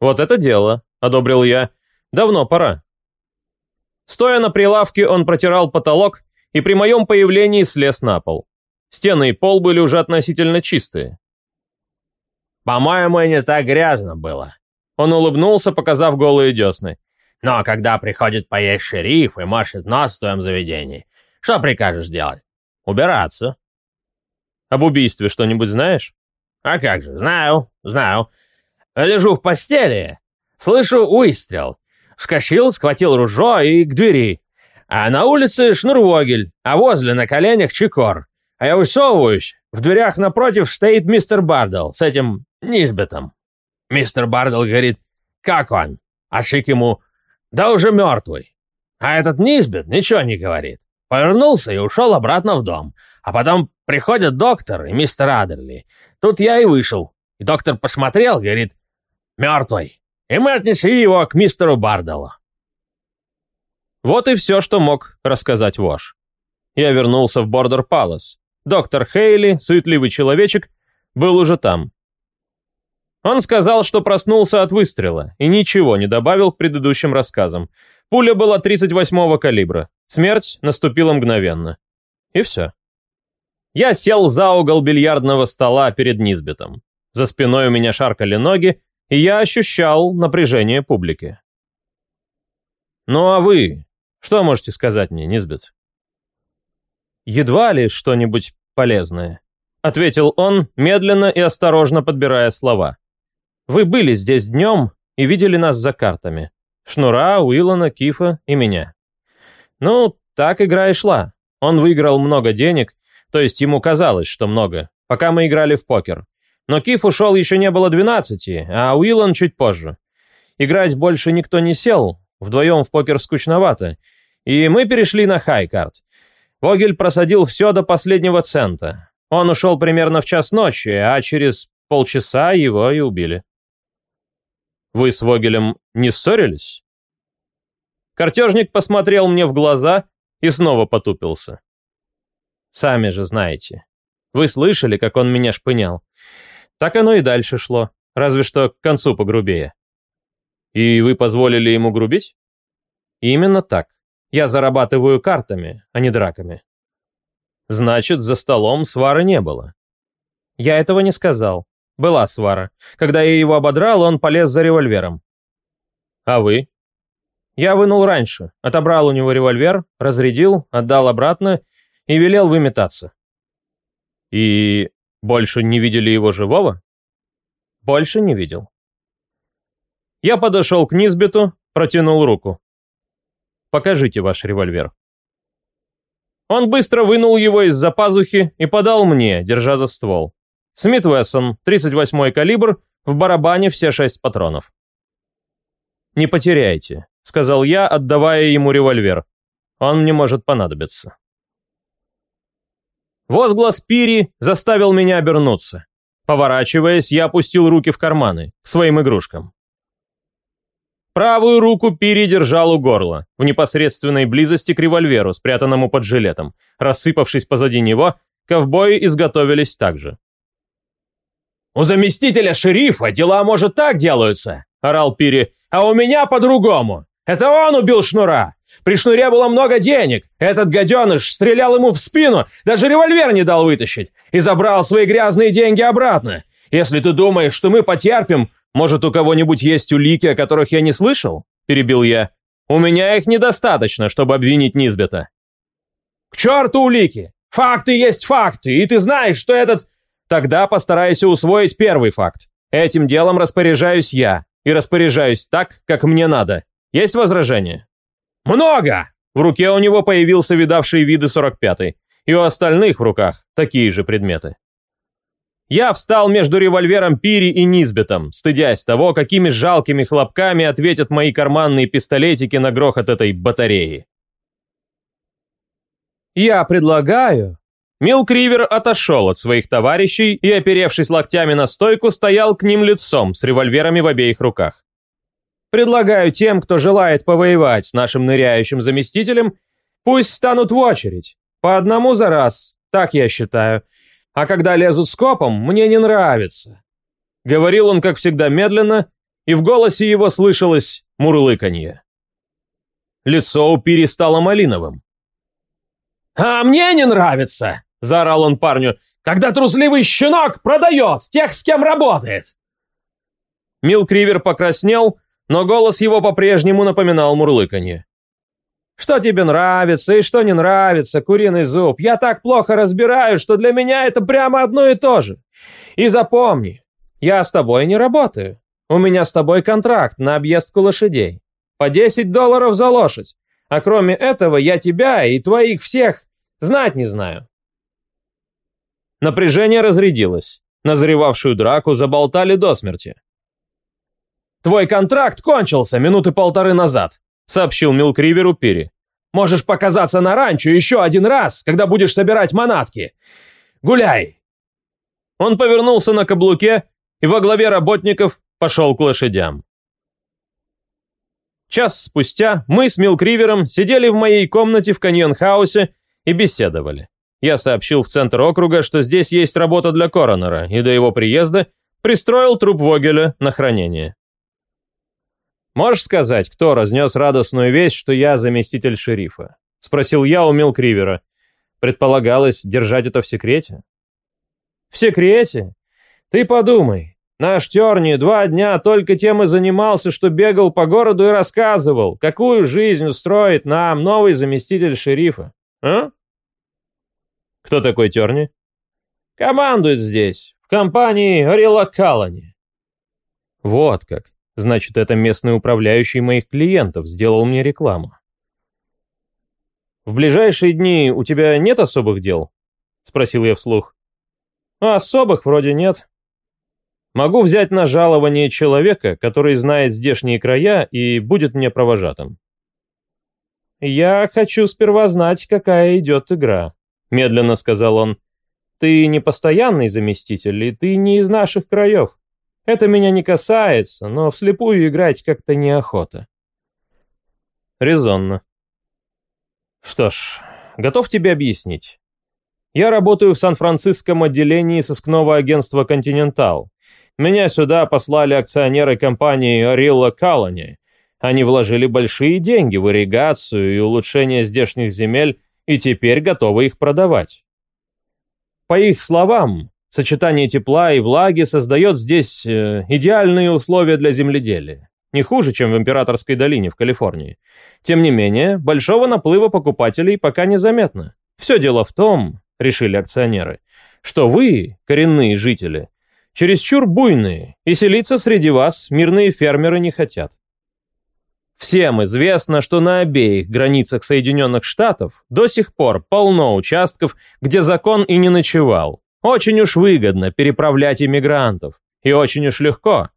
«Вот это дело», — одобрил я. «Давно пора». Стоя на прилавке, он протирал потолок и при моем появлении слез на пол. Стены и пол были уже относительно чистые. «По-моему, не так грязно было». Он улыбнулся, показав голые десны. «Но когда приходит поесть шериф и машет нос в твоем заведении, что прикажешь делать? Убираться». «Об убийстве что-нибудь знаешь?» «А как же, знаю, знаю. Лежу в постели, слышу выстрел. Вскочил, схватил ружо и к двери. А на улице шнурвогель, а возле на коленях чекор. А я высовываюсь, в дверях напротив стоит мистер Бардл с этим Низбетом. Мистер Бардл говорит, как он? А Шик ему, да уже мертвый. А этот Низбет ничего не говорит. Повернулся и ушел обратно в дом. А потом приходит доктор и мистер Адерли. Тут я и вышел. И доктор посмотрел, говорит, мертвый. И мы отнесли его к мистеру Бардалу. Вот и все, что мог рассказать Вош. Я вернулся в Бордер Палас. Доктор Хейли, суетливый человечек, был уже там. Он сказал, что проснулся от выстрела и ничего не добавил к предыдущим рассказам. Пуля была 38-го калибра. Смерть наступила мгновенно. И все. Я сел за угол бильярдного стола перед Низбитом. За спиной у меня шаркали ноги, и я ощущал напряжение публики. «Ну а вы? Что можете сказать мне, Низбит?» «Едва ли что-нибудь полезное», — ответил он, медленно и осторожно подбирая слова. «Вы были здесь днем и видели нас за картами. Шнура, Уиллана, Кифа и меня. Ну, так игра и шла. Он выиграл много денег, то есть ему казалось, что много, пока мы играли в покер. Но Киф ушел еще не было 12, а Уиллан чуть позже. Играть больше никто не сел, вдвоем в покер скучновато, и мы перешли на хайкарт. Вогель просадил все до последнего цента. Он ушел примерно в час ночи, а через полчаса его и убили. Вы с Вогелем не ссорились? Картежник посмотрел мне в глаза и снова потупился. Сами же знаете. Вы слышали, как он меня шпынял? Так оно и дальше шло, разве что к концу погрубее. И вы позволили ему грубить? Именно так. Я зарабатываю картами, а не драками. Значит, за столом свары не было. Я этого не сказал. Была свара. Когда я его ободрал, он полез за револьвером. А вы? Я вынул раньше, отобрал у него револьвер, разрядил, отдал обратно и велел выметаться. И больше не видели его живого? Больше не видел. Я подошел к Низбету, протянул руку. Покажите ваш револьвер. Он быстро вынул его из-за пазухи и подал мне, держа за ствол. Смит Вессон, 38-й калибр, в барабане все шесть патронов. «Не потеряйте», — сказал я, отдавая ему револьвер. «Он мне может понадобиться». Возглас Пири заставил меня обернуться. Поворачиваясь, я опустил руки в карманы, к своим игрушкам. Правую руку Пири держал у горла, в непосредственной близости к револьверу, спрятанному под жилетом. Рассыпавшись позади него, ковбои изготовились так же. «У заместителя шерифа дела, может, так делаются», — орал Пири, «а у меня по-другому. Это он убил Шнура. При Шнуре было много денег. Этот гаденыш стрелял ему в спину, даже револьвер не дал вытащить, и забрал свои грязные деньги обратно. Если ты думаешь, что мы потерпим, может, у кого-нибудь есть улики, о которых я не слышал?» — перебил я. «У меня их недостаточно, чтобы обвинить Низбета». «К черту улики! Факты есть факты, и ты знаешь, что этот Тогда постарайся усвоить первый факт. Этим делом распоряжаюсь я. И распоряжаюсь так, как мне надо. Есть возражения? Много! В руке у него появился видавший виды 45-й. И у остальных в руках такие же предметы. Я встал между револьвером Пири и Низбетом, стыдясь того, какими жалкими хлопками ответят мои карманные пистолетики на грохот этой батареи. «Я предлагаю», Милкривер отошел от своих товарищей и, оперевшись локтями на стойку, стоял к ним лицом с револьверами в обеих руках. Предлагаю тем, кто желает повоевать с нашим ныряющим заместителем, пусть станут в очередь. По одному за раз, так я считаю. А когда лезут скопом, мне не нравится. Говорил он, как всегда, медленно, и в голосе его слышалось мурлыканье. Лицо у Пири стало малиновым. «А мне не нравится!» – заорал он парню. «Когда трусливый щенок продает тех, с кем работает!» Мил Кривер покраснел, но голос его по-прежнему напоминал мурлыканье. «Что тебе нравится и что не нравится, куриный зуб? Я так плохо разбираю, что для меня это прямо одно и то же. И запомни, я с тобой не работаю. У меня с тобой контракт на объездку лошадей. По 10 долларов за лошадь. А кроме этого, я тебя и твоих всех знать не знаю. Напряжение разрядилось. Назревавшую драку заболтали до смерти. «Твой контракт кончился минуты полторы назад», сообщил Милкриверу Пири. «Можешь показаться на ранчо еще один раз, когда будешь собирать манатки. Гуляй!» Он повернулся на каблуке и во главе работников пошел к лошадям. Час спустя мы с Милкривером сидели в моей комнате в каньон-хаусе и беседовали. Я сообщил в центр округа, что здесь есть работа для коронера, и до его приезда пристроил труп Вогеля на хранение. «Можешь сказать, кто разнес радостную весть, что я заместитель шерифа?» — спросил я у Милкривера. Предполагалось держать это в секрете. «В секрете? Ты подумай, Наш Терни два дня только тем и занимался, что бегал по городу и рассказывал, какую жизнь устроит нам новый заместитель шерифа. А? Кто такой Терни? Командует здесь, в компании Орела Калани. Вот как. Значит, это местный управляющий моих клиентов сделал мне рекламу. В ближайшие дни у тебя нет особых дел? Спросил я вслух. Особых вроде нет. Могу взять на жалование человека, который знает здешние края и будет мне провожатым. «Я хочу сперва знать, какая идет игра», — медленно сказал он. «Ты не постоянный заместитель, и ты не из наших краев. Это меня не касается, но вслепую играть как-то неохота». Резонно. «Что ж, готов тебе объяснить. Я работаю в Сан-Франциском отделении сыскного агентства «Континентал», меня сюда послали акционеры компании Рилла Калани. Они вложили большие деньги в ирригацию и улучшение здешних земель и теперь готовы их продавать. По их словам, сочетание тепла и влаги создает здесь э, идеальные условия для земледелия. Не хуже, чем в Императорской долине в Калифорнии. Тем не менее, большого наплыва покупателей пока незаметно. Все дело в том, решили акционеры, что вы, коренные жители, чересчур буйные, и селиться среди вас мирные фермеры не хотят. Всем известно, что на обеих границах Соединенных Штатов до сих пор полно участков, где закон и не ночевал. Очень уж выгодно переправлять иммигрантов. И очень уж легко.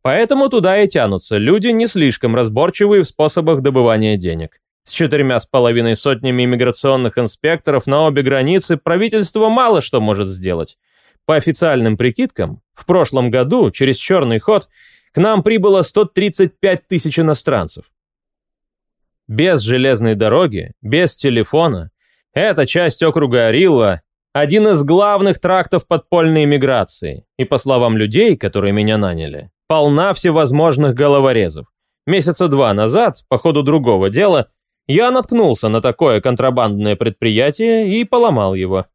Поэтому туда и тянутся люди, не слишком разборчивые в способах добывания денег. С четырьмя с половиной сотнями иммиграционных инспекторов на обе границы правительство мало что может сделать. По официальным прикидкам, в прошлом году через черный ход к нам прибыло 135 тысяч иностранцев. Без железной дороги, без телефона, эта часть округа Арилла – один из главных трактов подпольной миграции, и, по словам людей, которые меня наняли, полна всевозможных головорезов. Месяца два назад, по ходу другого дела, я наткнулся на такое контрабандное предприятие и поломал его.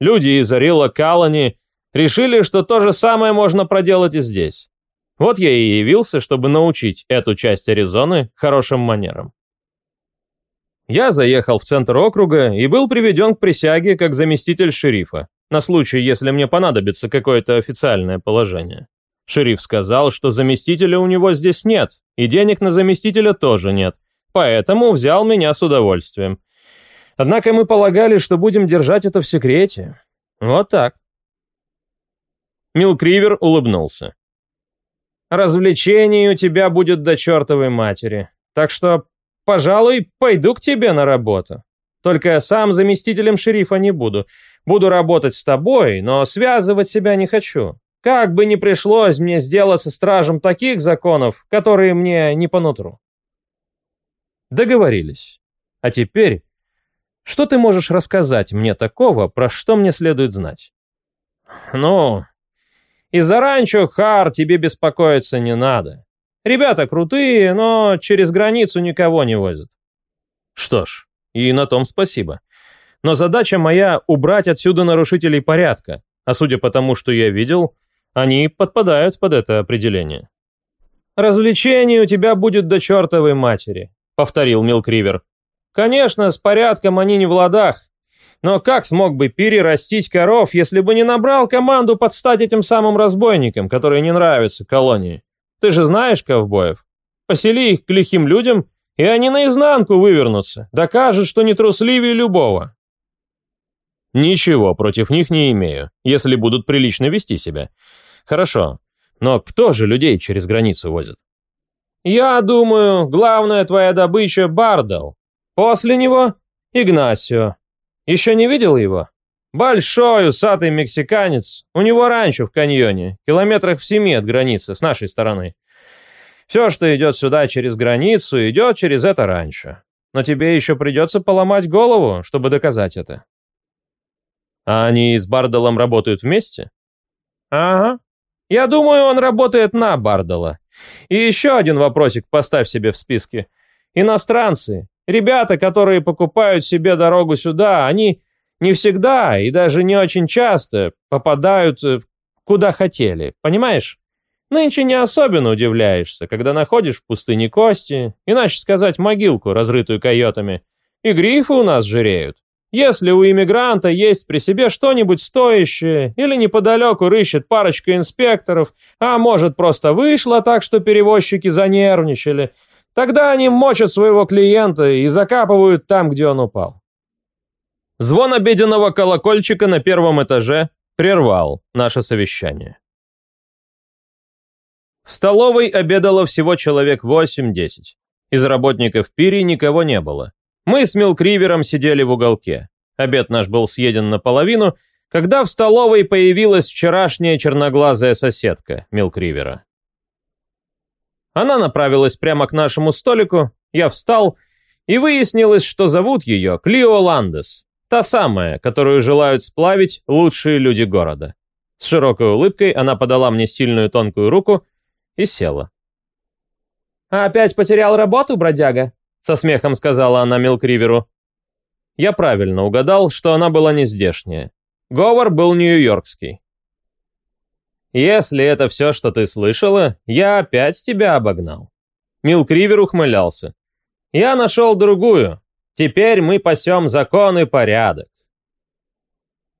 Люди из Арилла Калани Решили, что то же самое можно проделать и здесь. Вот я и явился, чтобы научить эту часть Аризоны хорошим манерам. Я заехал в центр округа и был приведен к присяге как заместитель шерифа, на случай, если мне понадобится какое-то официальное положение. Шериф сказал, что заместителя у него здесь нет, и денег на заместителя тоже нет, поэтому взял меня с удовольствием. Однако мы полагали, что будем держать это в секрете. Вот так. Милкривер улыбнулся. «Развлечений у тебя будет до чертовой матери, так что, пожалуй, пойду к тебе на работу. Только сам заместителем шерифа не буду. Буду работать с тобой, но связывать себя не хочу. Как бы ни пришлось мне сделаться стражем таких законов, которые мне не по нутру. Договорились. А теперь, что ты можешь рассказать мне такого, про что мне следует знать? Ну, из-за ранчо, Хар, тебе беспокоиться не надо. Ребята крутые, но через границу никого не возят. Что ж, и на том спасибо. Но задача моя — убрать отсюда нарушителей порядка, а судя по тому, что я видел, они подпадают под это определение. «Развлечений у тебя будет до чертовой матери», — повторил Милкривер. «Конечно, с порядком они не в ладах, но как смог бы перерастить коров, если бы не набрал команду под стать этим самым разбойникам, которые не нравятся колонии? Ты же знаешь ковбоев. Посели их к лихим людям, и они наизнанку вывернутся, докажут, что не трусливее любого. Ничего против них не имею, если будут прилично вести себя. Хорошо, но кто же людей через границу возит? Я думаю, главная твоя добыча — Бардал. После него — Игнасио. Еще не видел его? Большой усатый мексиканец. У него ранчо в каньоне, километрах в семи от границы, с нашей стороны. Все, что идет сюда через границу, идет через это ранчо. Но тебе еще придется поломать голову, чтобы доказать это. А они с Бардалом работают вместе? Ага. Я думаю, он работает на Бардала. И еще один вопросик поставь себе в списке. Иностранцы, Ребята, которые покупают себе дорогу сюда, они не всегда и даже не очень часто попадают э, куда хотели, понимаешь? Нынче не особенно удивляешься, когда находишь в пустыне кости, иначе сказать могилку, разрытую койотами, и грифы у нас жиреют. Если у иммигранта есть при себе что-нибудь стоящее, или неподалеку рыщет парочка инспекторов, а может просто вышло так, что перевозчики занервничали – Тогда они мочат своего клиента и закапывают там, где он упал. Звон обеденного колокольчика на первом этаже прервал наше совещание. В столовой обедало всего человек 8-10. Из работников Пири никого не было. Мы с Милкривером сидели в уголке. Обед наш был съеден наполовину, когда в столовой появилась вчерашняя черноглазая соседка Милкривера. Она направилась прямо к нашему столику, я встал, и выяснилось, что зовут ее Клио Ландес, та самая, которую желают сплавить лучшие люди города. С широкой улыбкой она подала мне сильную тонкую руку и села. «А опять потерял работу, бродяга?» со смехом сказала она Милкриверу. Я правильно угадал, что она была не здешняя. Говор был нью-йоркский. «Если это все, что ты слышала, я опять тебя обогнал». Милкривер ухмылялся. «Я нашел другую. Теперь мы пасем закон и порядок».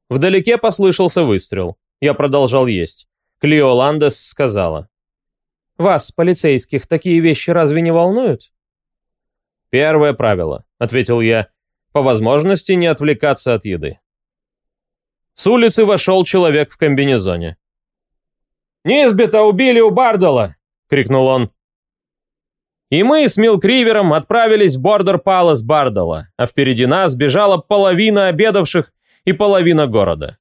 Вдалеке послышался выстрел. Я продолжал есть. Клио Ландес сказала. «Вас, полицейских, такие вещи разве не волнуют?» «Первое правило», — ответил я, — «по возможности не отвлекаться от еды». С улицы вошел человек в комбинезоне. «Низбита убили у Бардала!» — крикнул он. И мы с Милкривером отправились в бордер Палас Бардала, а впереди нас бежала половина обедавших и половина города.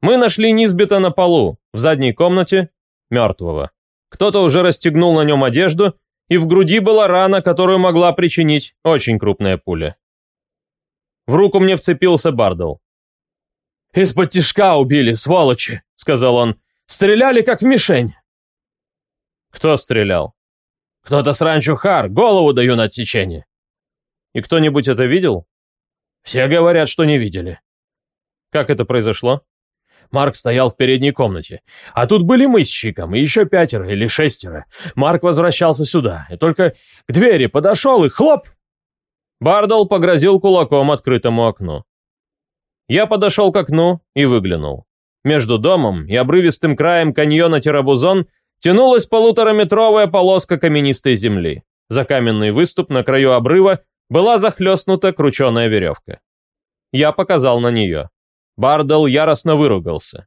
Мы нашли Низбита на полу, в задней комнате, мертвого. Кто-то уже расстегнул на нем одежду, и в груди была рана, которую могла причинить очень крупная пуля. В руку мне вцепился Бардал. «Из-под тишка убили, сволочи!» — сказал он. Стреляли как в мишень. Кто стрелял? Кто-то с Хар, голову даю на отсечение. И кто-нибудь это видел? Все говорят, что не видели. Как это произошло? Марк стоял в передней комнате. А тут были мы с Чиком, и еще пятеро или шестеро. Марк возвращался сюда, и только к двери подошел и хлоп! Бардал погрозил кулаком открытому окну. Я подошел к окну и выглянул. Между домом и обрывистым краем каньона Терабузон тянулась полутораметровая полоска каменистой земли. За каменный выступ на краю обрыва была захлестнута крученая веревка. Я показал на нее. Бардал яростно выругался.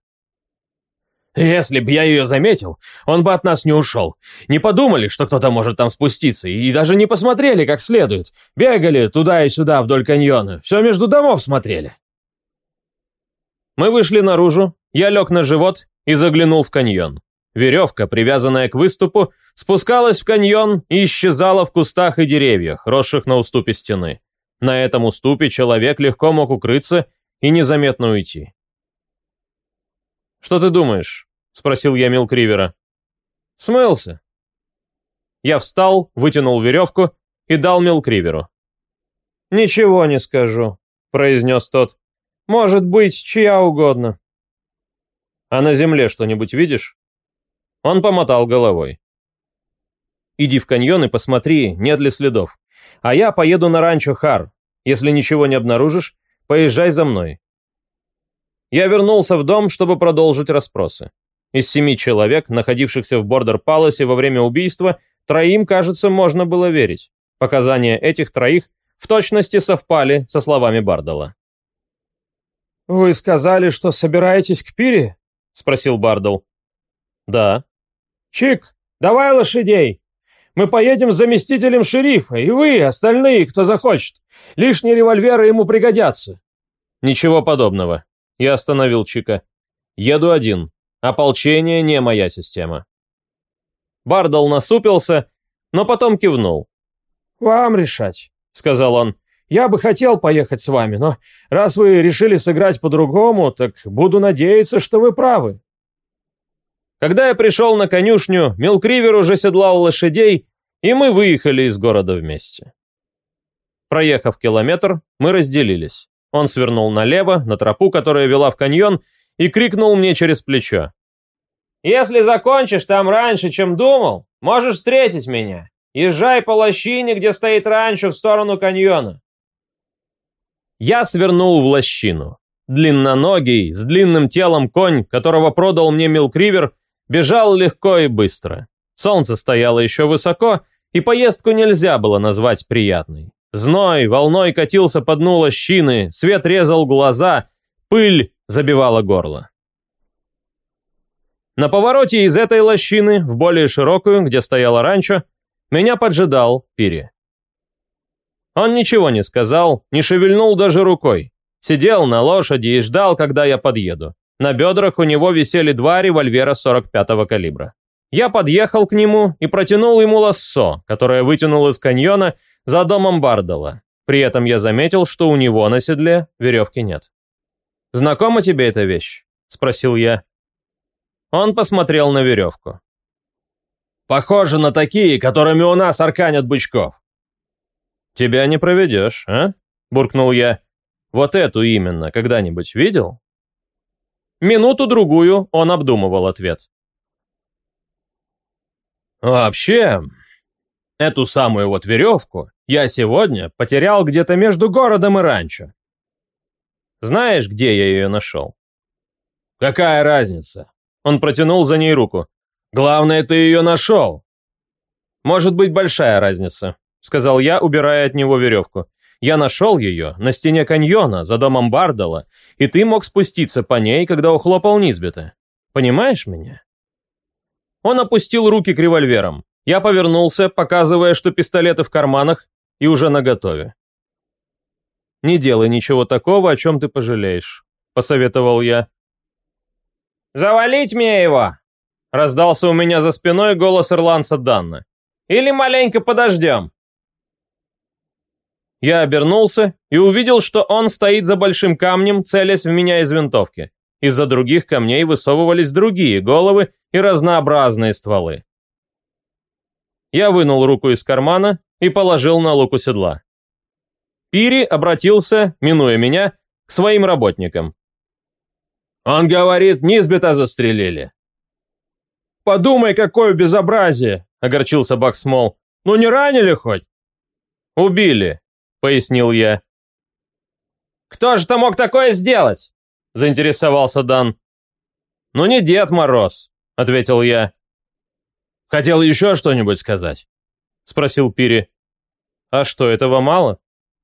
«Если б я ее заметил, он бы от нас не ушел. Не подумали, что кто-то может там спуститься, и даже не посмотрели как следует. Бегали туда и сюда вдоль каньона, все между домов смотрели». Мы вышли наружу, я лег на живот и заглянул в каньон. Веревка, привязанная к выступу, спускалась в каньон и исчезала в кустах и деревьях, росших на уступе стены. На этом уступе человек легко мог укрыться и незаметно уйти. «Что ты думаешь?» — спросил я Милкривера. «Смылся». Я встал, вытянул веревку и дал Милкриверу. «Ничего не скажу», — произнес тот. «Может быть, чья угодно». «А на земле что-нибудь видишь?» Он помотал головой. «Иди в каньон и посмотри, нет ли следов. А я поеду на ранчо Хар. Если ничего не обнаружишь, поезжай за мной». Я вернулся в дом, чтобы продолжить расспросы. Из семи человек, находившихся в Бордер-Паласе во время убийства, троим, кажется, можно было верить. Показания этих троих в точности совпали со словами Бардала. «Вы сказали, что собираетесь к пире?» — спросил Бардал. «Да». «Чик, давай лошадей. Мы поедем с заместителем шерифа, и вы, остальные, кто захочет. Лишние револьверы ему пригодятся». «Ничего подобного». Я остановил Чика. «Еду один. Ополчение не моя система». Бардал насупился, но потом кивнул. «Вам решать», — сказал он. «Я бы хотел поехать с вами, но раз вы решили сыграть по-другому, так буду надеяться, что вы правы». Когда я пришел на конюшню, Милкривер уже седлал лошадей, и мы выехали из города вместе. Проехав километр, мы разделились. Он свернул налево, на тропу, которая вела в каньон, и крикнул мне через плечо. «Если закончишь там раньше, чем думал, можешь встретить меня. Езжай по лощине, где стоит раньше, в сторону каньона». Я свернул в лощину. Длинноногий, с длинным телом конь, которого продал мне Милкривер, Бежал легко и быстро. Солнце стояло еще высоко, и поездку нельзя было назвать приятной. Зной волной катился по дну лощины, свет резал глаза, пыль забивала горло. На повороте из этой лощины в более широкую, где стояло ранчо, меня поджидал Пири. Он ничего не сказал, не шевельнул даже рукой. Сидел на лошади и ждал, когда я подъеду. На бедрах у него висели два револьвера 45-го калибра. Я подъехал к нему и протянул ему лассо, которое вытянул из каньона за домом Бардала. При этом я заметил, что у него на седле веревки нет. «Знакома тебе эта вещь?» – спросил я. Он посмотрел на веревку. «Похоже на такие, которыми у нас арканят бычков». «Тебя не проведешь, а?» – буркнул я. «Вот эту именно когда-нибудь видел?» Минуту-другую он обдумывал ответ. «Вообще, эту самую вот веревку я сегодня потерял где-то между городом и ранчо. Знаешь, где я ее нашел?» «Какая разница?» Он протянул за ней руку. «Главное, ты ее нашел!» «Может быть, большая разница», — сказал я, убирая от него веревку. Я нашел ее на стене каньона за домом Бардала, и ты мог спуститься по ней, когда ухлопал Низбета. Понимаешь меня?» Он опустил руки к револьверам. Я повернулся, показывая, что пистолеты в карманах и уже наготове. «Не делай ничего такого, о чем ты пожалеешь», — посоветовал я. «Завалить мне его!» — раздался у меня за спиной голос ирландца Данна. «Или маленько подождем?» Я обернулся и увидел, что он стоит за большим камнем, целясь в меня из винтовки. Из-за других камней высовывались другие головы и разнообразные стволы. Я вынул руку из кармана и положил на луку седла. Пири обратился, минуя меня, к своим работникам. «Он говорит, Низбета застрелили». «Подумай, какое безобразие!» — огорчился Баксмол. «Ну не ранили хоть?» «Убили», пояснил я. «Кто же-то мог такое сделать?» – заинтересовался Дан. «Ну не Дед Мороз», – ответил я. «Хотел еще что-нибудь сказать?» – спросил Пири. «А что, этого мало?»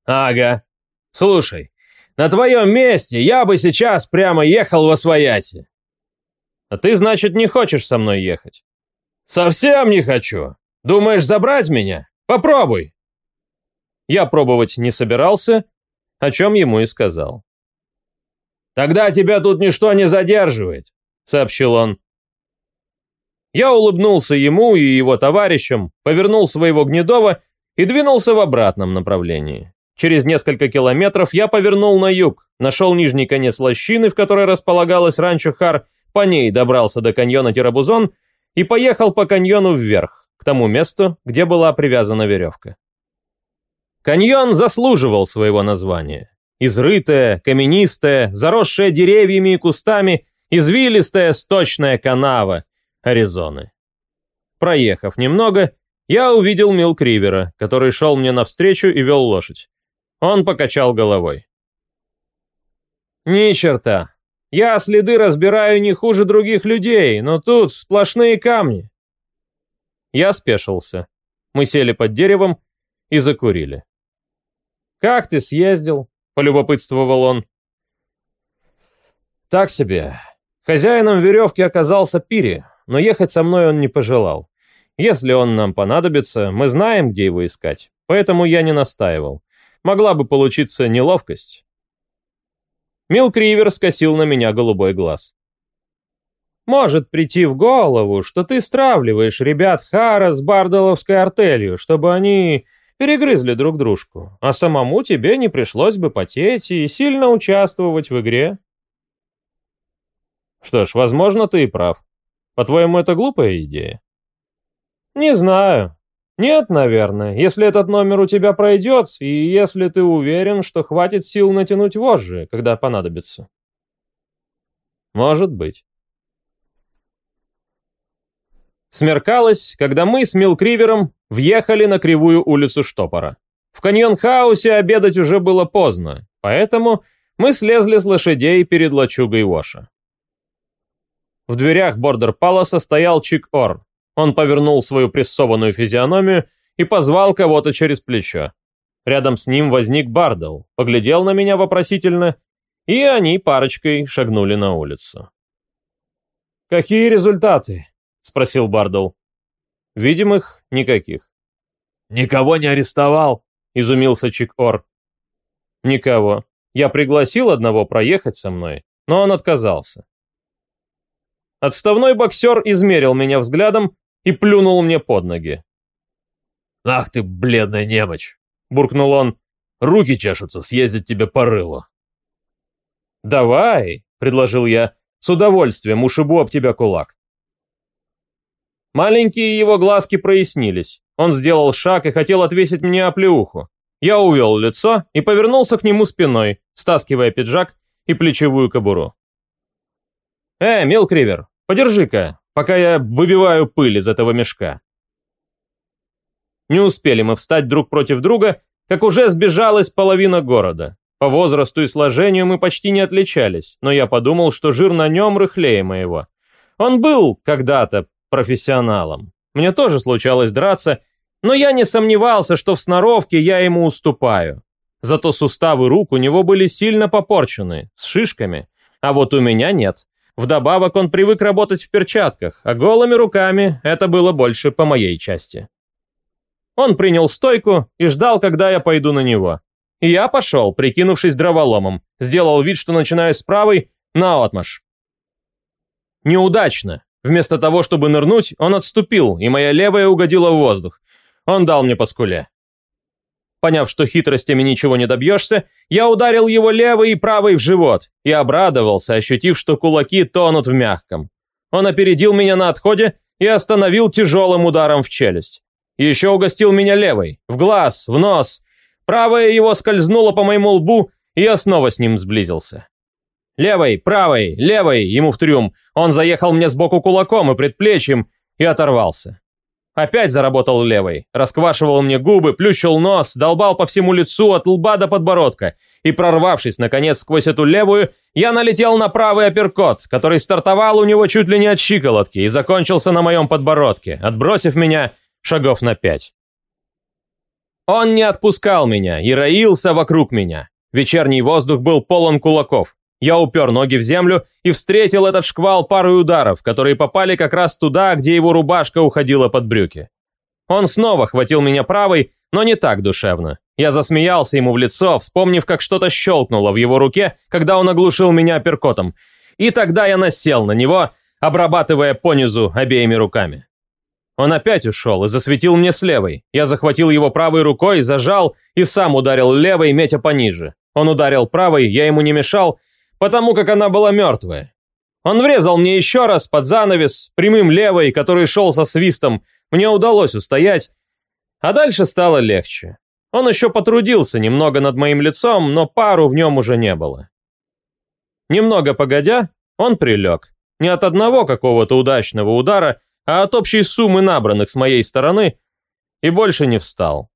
«Ага. Слушай, на твоем месте я бы сейчас прямо ехал во свояси». «А ты, значит, не хочешь со мной ехать?» «Совсем не хочу. Думаешь забрать меня? Попробуй». Я пробовать не собирался, о чем ему и сказал. «Тогда тебя тут ничто не задерживает», — сообщил он. Я улыбнулся ему и его товарищам, повернул своего Гнедова и двинулся в обратном направлении. Через несколько километров я повернул на юг, нашел нижний конец лощины, в которой располагалась ранчо Хар, по ней добрался до каньона Тирабузон и поехал по каньону вверх, к тому месту, где была привязана веревка. Каньон заслуживал своего названия. Изрытая, каменистая, заросшая деревьями и кустами, извилистая сточная канава Аризоны. Проехав немного, я увидел Милк Ривера, который шел мне навстречу и вел лошадь. Он покачал головой. «Ни черта. Я следы разбираю не хуже других людей, но тут сплошные камни». Я спешился. Мы сели под деревом и закурили. «Как ты съездил?» — полюбопытствовал он. «Так себе. Хозяином веревки оказался Пири, но ехать со мной он не пожелал. Если он нам понадобится, мы знаем, где его искать, поэтому я не настаивал могла бы получиться неловкость. Милк Ривер скосил на меня голубой глаз. «Может прийти в голову, что ты стравливаешь ребят Хара с Бардоловской артелью, чтобы они перегрызли друг дружку, а самому тебе не пришлось бы потеть и сильно участвовать в игре». «Что ж, возможно, ты и прав. По-твоему, это глупая идея?» «Не знаю. «Нет, наверное, если этот номер у тебя пройдет, и если ты уверен, что хватит сил натянуть вожжи, когда понадобится». «Может быть». Смеркалось, когда мы с Милкривером въехали на кривую улицу Штопора. В каньон-хаусе обедать уже было поздно, поэтому мы слезли с лошадей перед лачугой Воша. В дверях Бордер Паласа стоял Чик-Ор, он повернул свою прессованную физиономию и позвал кого-то через плечо. Рядом с ним возник Бардел, поглядел на меня вопросительно, и они парочкой шагнули на улицу. «Какие результаты?» — спросил Бардел. «Видимых никаких». «Никого не арестовал?» — изумился Чик-Ор. «Никого. Я пригласил одного проехать со мной, но он отказался». Отставной боксер измерил меня взглядом и плюнул мне под ноги. «Ах ты, бледная немочь!» — буркнул он. «Руки чешутся, съездить тебе по рылу». «Давай!» — предложил я. «С удовольствием ушибу об тебя кулак». Маленькие его глазки прояснились. Он сделал шаг и хотел отвесить мне оплеуху. Я увел лицо и повернулся к нему спиной, стаскивая пиджак и плечевую кобуру. «Э, Милкривер, подержи-ка, пока я выбиваю пыль из этого мешка. Не успели мы встать друг против друга, как уже сбежалась половина города. По возрасту и сложению мы почти не отличались, но я подумал, что жир на нем рыхлее моего. Он был когда-то профессионалом. Мне тоже случалось драться, но я не сомневался, что в сноровке я ему уступаю. Зато суставы рук у него были сильно попорчены, с шишками, а вот у меня нет. Вдобавок он привык работать в перчатках, а голыми руками это было больше по моей части. Он принял стойку и ждал, когда я пойду на него. И я пошел, прикинувшись дроволомом, сделал вид, что начинаю с правой, наотмашь. Неудачно. Вместо того, чтобы нырнуть, он отступил, и моя левая угодила в воздух. Он дал мне по скуле. Поняв, что хитростями ничего не добьешься, я ударил его левой и правой в живот и обрадовался, ощутив, что кулаки тонут в мягком. Он опередил меня на отходе и остановил тяжелым ударом в челюсть. Еще угостил меня левой, в глаз, в нос. Правая его скользнула по моему лбу, и я снова с ним сблизился. Левой, правой, левой, ему в трюм. Он заехал мне сбоку кулаком и предплечьем и оторвался. Опять заработал левой, расквашивал мне губы, плющил нос, долбал по всему лицу от лба до подбородка. И прорвавшись, наконец, сквозь эту левую, я налетел на правый апперкот, который стартовал у него чуть ли не от щиколотки и закончился на моем подбородке, отбросив меня шагов на пять. Он не отпускал меня и роился вокруг меня. Вечерний воздух был полон кулаков. Я упер ноги в землю и встретил этот шквал парой ударов, которые попали как раз туда, где его рубашка уходила под брюки. Он снова хватил меня правой, но не так душевно. Я засмеялся ему в лицо, вспомнив, как что-то щелкнуло в его руке, когда он оглушил меня перкотом. И тогда я насел на него, обрабатывая понизу обеими руками. Он опять ушел и засветил мне с левой. Я захватил его правой рукой, зажал и сам ударил левой, метя пониже. Он ударил правой, я ему не мешал, потому как она была мертвая. Он врезал мне еще раз под занавес, прямым левой, который шел со свистом. Мне удалось устоять, а дальше стало легче. Он еще потрудился немного над моим лицом, но пару в нем уже не было. Немного погодя, он прилег. Не от одного какого-то удачного удара, а от общей суммы набранных с моей стороны, и больше не встал.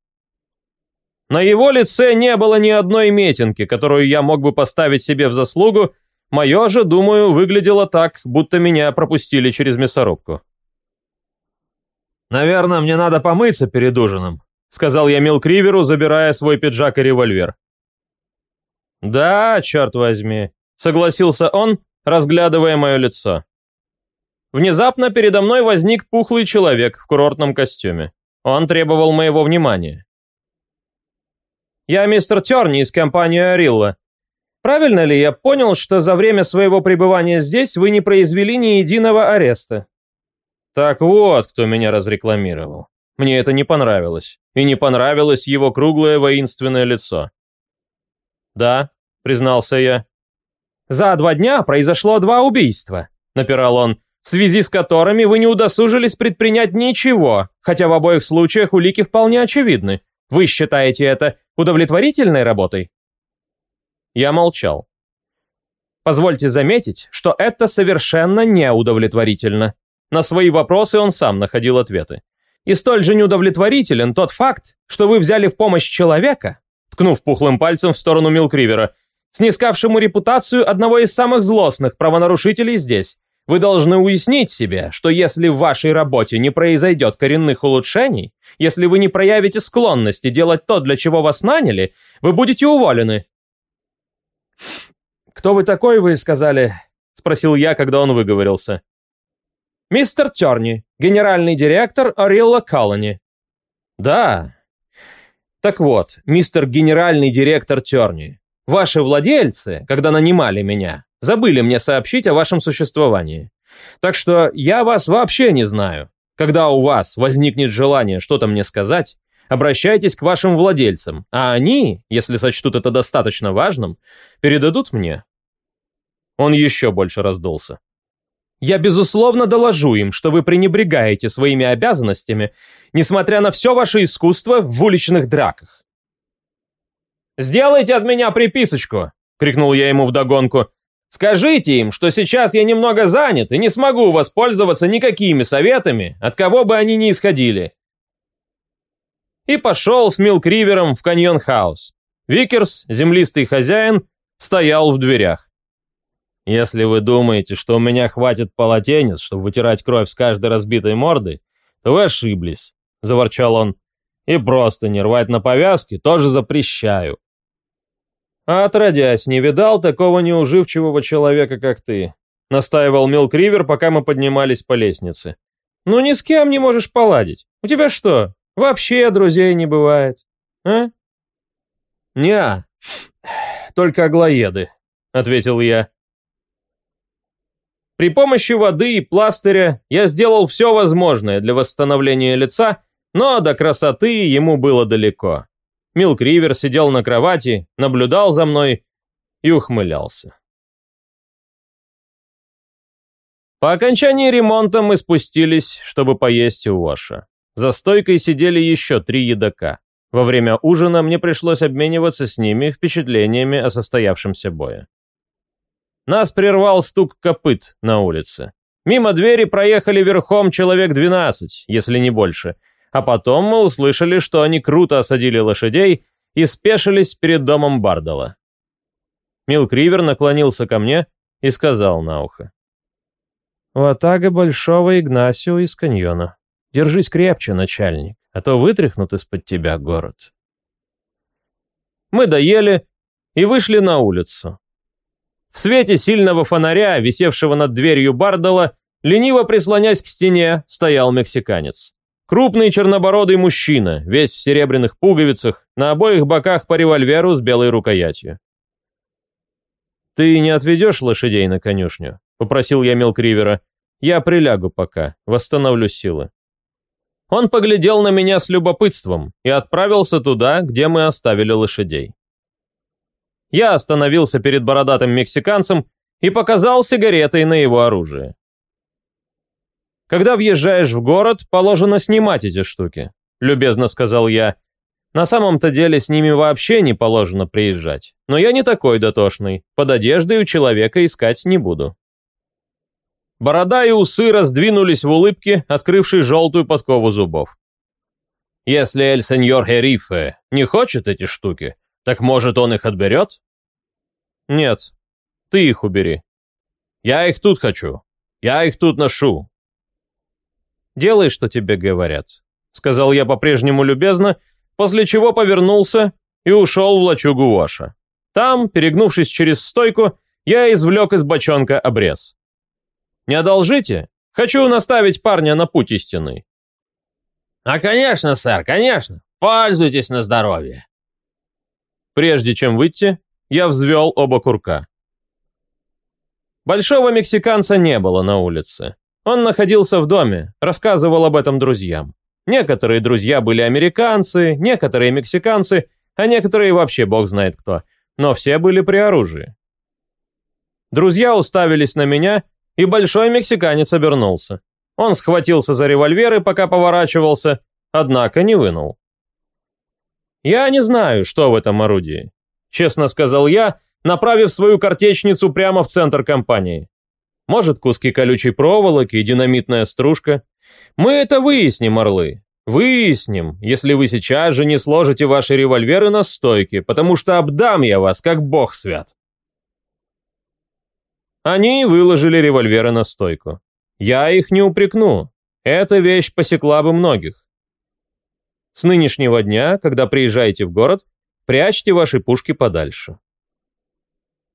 На его лице не было ни одной метинки, которую я мог бы поставить себе в заслугу, мое же, думаю, выглядело так, будто меня пропустили через мясорубку. «Наверное, мне надо помыться перед ужином», сказал я Милкриверу, забирая свой пиджак и револьвер. «Да, черт возьми», — согласился он, разглядывая мое лицо. Внезапно передо мной возник пухлый человек в курортном костюме. Он требовал моего внимания. «Я мистер Терни из компании Арилла. Правильно ли я понял, что за время своего пребывания здесь вы не произвели ни единого ареста?» Так вот, кто меня разрекламировал. Мне это не понравилось. И не понравилось его круглое воинственное лицо. «Да», — признался я. «За два дня произошло два убийства», — напирал он в связи с которыми вы не удосужились предпринять ничего, хотя в обоих случаях улики вполне очевидны. Вы считаете это удовлетворительной работой?» Я молчал. Позвольте заметить, что это совершенно неудовлетворительно. На свои вопросы он сам находил ответы. И столь же неудовлетворителен тот факт, что вы взяли в помощь человека, ткнув пухлым пальцем в сторону Милкривера, снискавшему репутацию одного из самых злостных правонарушителей здесь, вы должны уяснить себе, что если в вашей работе не произойдет коренных улучшений, если вы не проявите склонности делать то, для чего вас наняли, вы будете уволены. «Кто вы такой, вы сказали?» — спросил я, когда он выговорился. «Мистер Терни, генеральный директор Орилла Колони». «Да». «Так вот, мистер генеральный директор Терни, ваши владельцы, когда нанимали меня, Забыли мне сообщить о вашем существовании. Так что я вас вообще не знаю. Когда у вас возникнет желание что-то мне сказать, обращайтесь к вашим владельцам, а они, если сочтут это достаточно важным, передадут мне». Он еще больше раздулся. «Я, безусловно, доложу им, что вы пренебрегаете своими обязанностями, несмотря на все ваше искусство в уличных драках». «Сделайте от меня приписочку!» — крикнул я ему вдогонку. Скажите им, что сейчас я немного занят и не смогу воспользоваться никакими советами, от кого бы они ни исходили. И пошел с Милк-Ривером в Каньон-хаус. Викерс, землистый хозяин, стоял в дверях. «Если вы думаете, что у меня хватит полотенец, чтобы вытирать кровь с каждой разбитой морды, то вы ошиблись», — заворчал он. «И простыни рвать на повязки тоже запрещаю. Я отродясь, не видал такого неуживчивого человека, как ты. Настаивал Милк-Ривер, пока мы поднимались по лестнице. Ну ни с кем не можешь поладить. У тебя что, вообще друзей не бывает? А? Неа, только аглоеды, ответил я. При помощи воды и пластыря я сделал все возможное для восстановления лица, но до красоты ему было далеко. Милк Ривер сидел на кровати, наблюдал за мной и ухмылялся. По окончании ремонта мы спустились, чтобы поесть у Воша. За стойкой сидели еще три едока. Во время ужина мне пришлось обмениваться с ними впечатлениями о состоявшемся бое. Нас прервал стук копыт на улице. Мимо двери проехали верхом человек 12, если не больше – а потом мы услышали, что они круто осадили лошадей и спешились перед домом Бардала. Милкривер наклонился ко мне и сказал на ухо. «Ватага Большого Игнасио из каньона. Держись крепче, начальник, а то вытряхнут из-под тебя город». Мы доели и вышли на улицу. В свете сильного фонаря, висевшего над дверью Бардала, лениво прислонясь к стене, стоял мексиканец. Крупный чернобородый мужчина, весь в серебряных пуговицах, на обоих боках по револьверу с белой рукоятью. «Ты не отведешь лошадей на конюшню?» — попросил я Мелкривера. Я прилягу пока, восстановлю силы. Он поглядел на меня с любопытством и отправился туда, где мы оставили лошадей. Я остановился перед бородатым мексиканцем и показал сигаретой на его оружие. Когда въезжаешь в город, положено снимать эти штуки, любезно сказал я. На самом-то деле с ними вообще не положено приезжать. Но я не такой дотошный, под одеждой у человека искать не буду. Борода и усы раздвинулись в улыбке, открывшей желтую подкову зубов. «Если эль сеньор Херифе не хочет эти штуки, так может он их отберет?» «Нет, ты их убери». «Я их тут хочу. Я их тут ношу». «Делай, что тебе говорят», — сказал я по-прежнему любезно, после чего повернулся и ушел в лачугу Воша. Там, перегнувшись через стойку, я извлек из бочонка обрез. Не одолжите? Хочу наставить парня на путь истинный». «А конечно, сэр, конечно. Пользуйтесь на здоровье». Прежде чем выйти, я взвел оба курка. Большого мексиканца не было на улице. Он находился в доме, рассказывал об этом друзьям. Некоторые друзья были американцы, некоторые мексиканцы, а некоторые вообще бог знает кто. Но все были при оружии. Друзья уставились на меня, и большой мексиканец обернулся. Он схватился за револьверы, пока поворачивался, однако не вынул. «Я не знаю, что в этом орудии», — честно сказал я, направив свою картечницу прямо в центр компании. «Может, куски колючей проволоки и динамитная стружка? Мы это выясним, орлы. Выясним, если вы сейчас же не сложите ваши револьверы на стойке, потому что обдам я вас, как бог свят». Они выложили револьверы на стойку. Я их не упрекну. Эта вещь посекла бы многих. С нынешнего дня, когда приезжаете в город, прячьте ваши пушки подальше.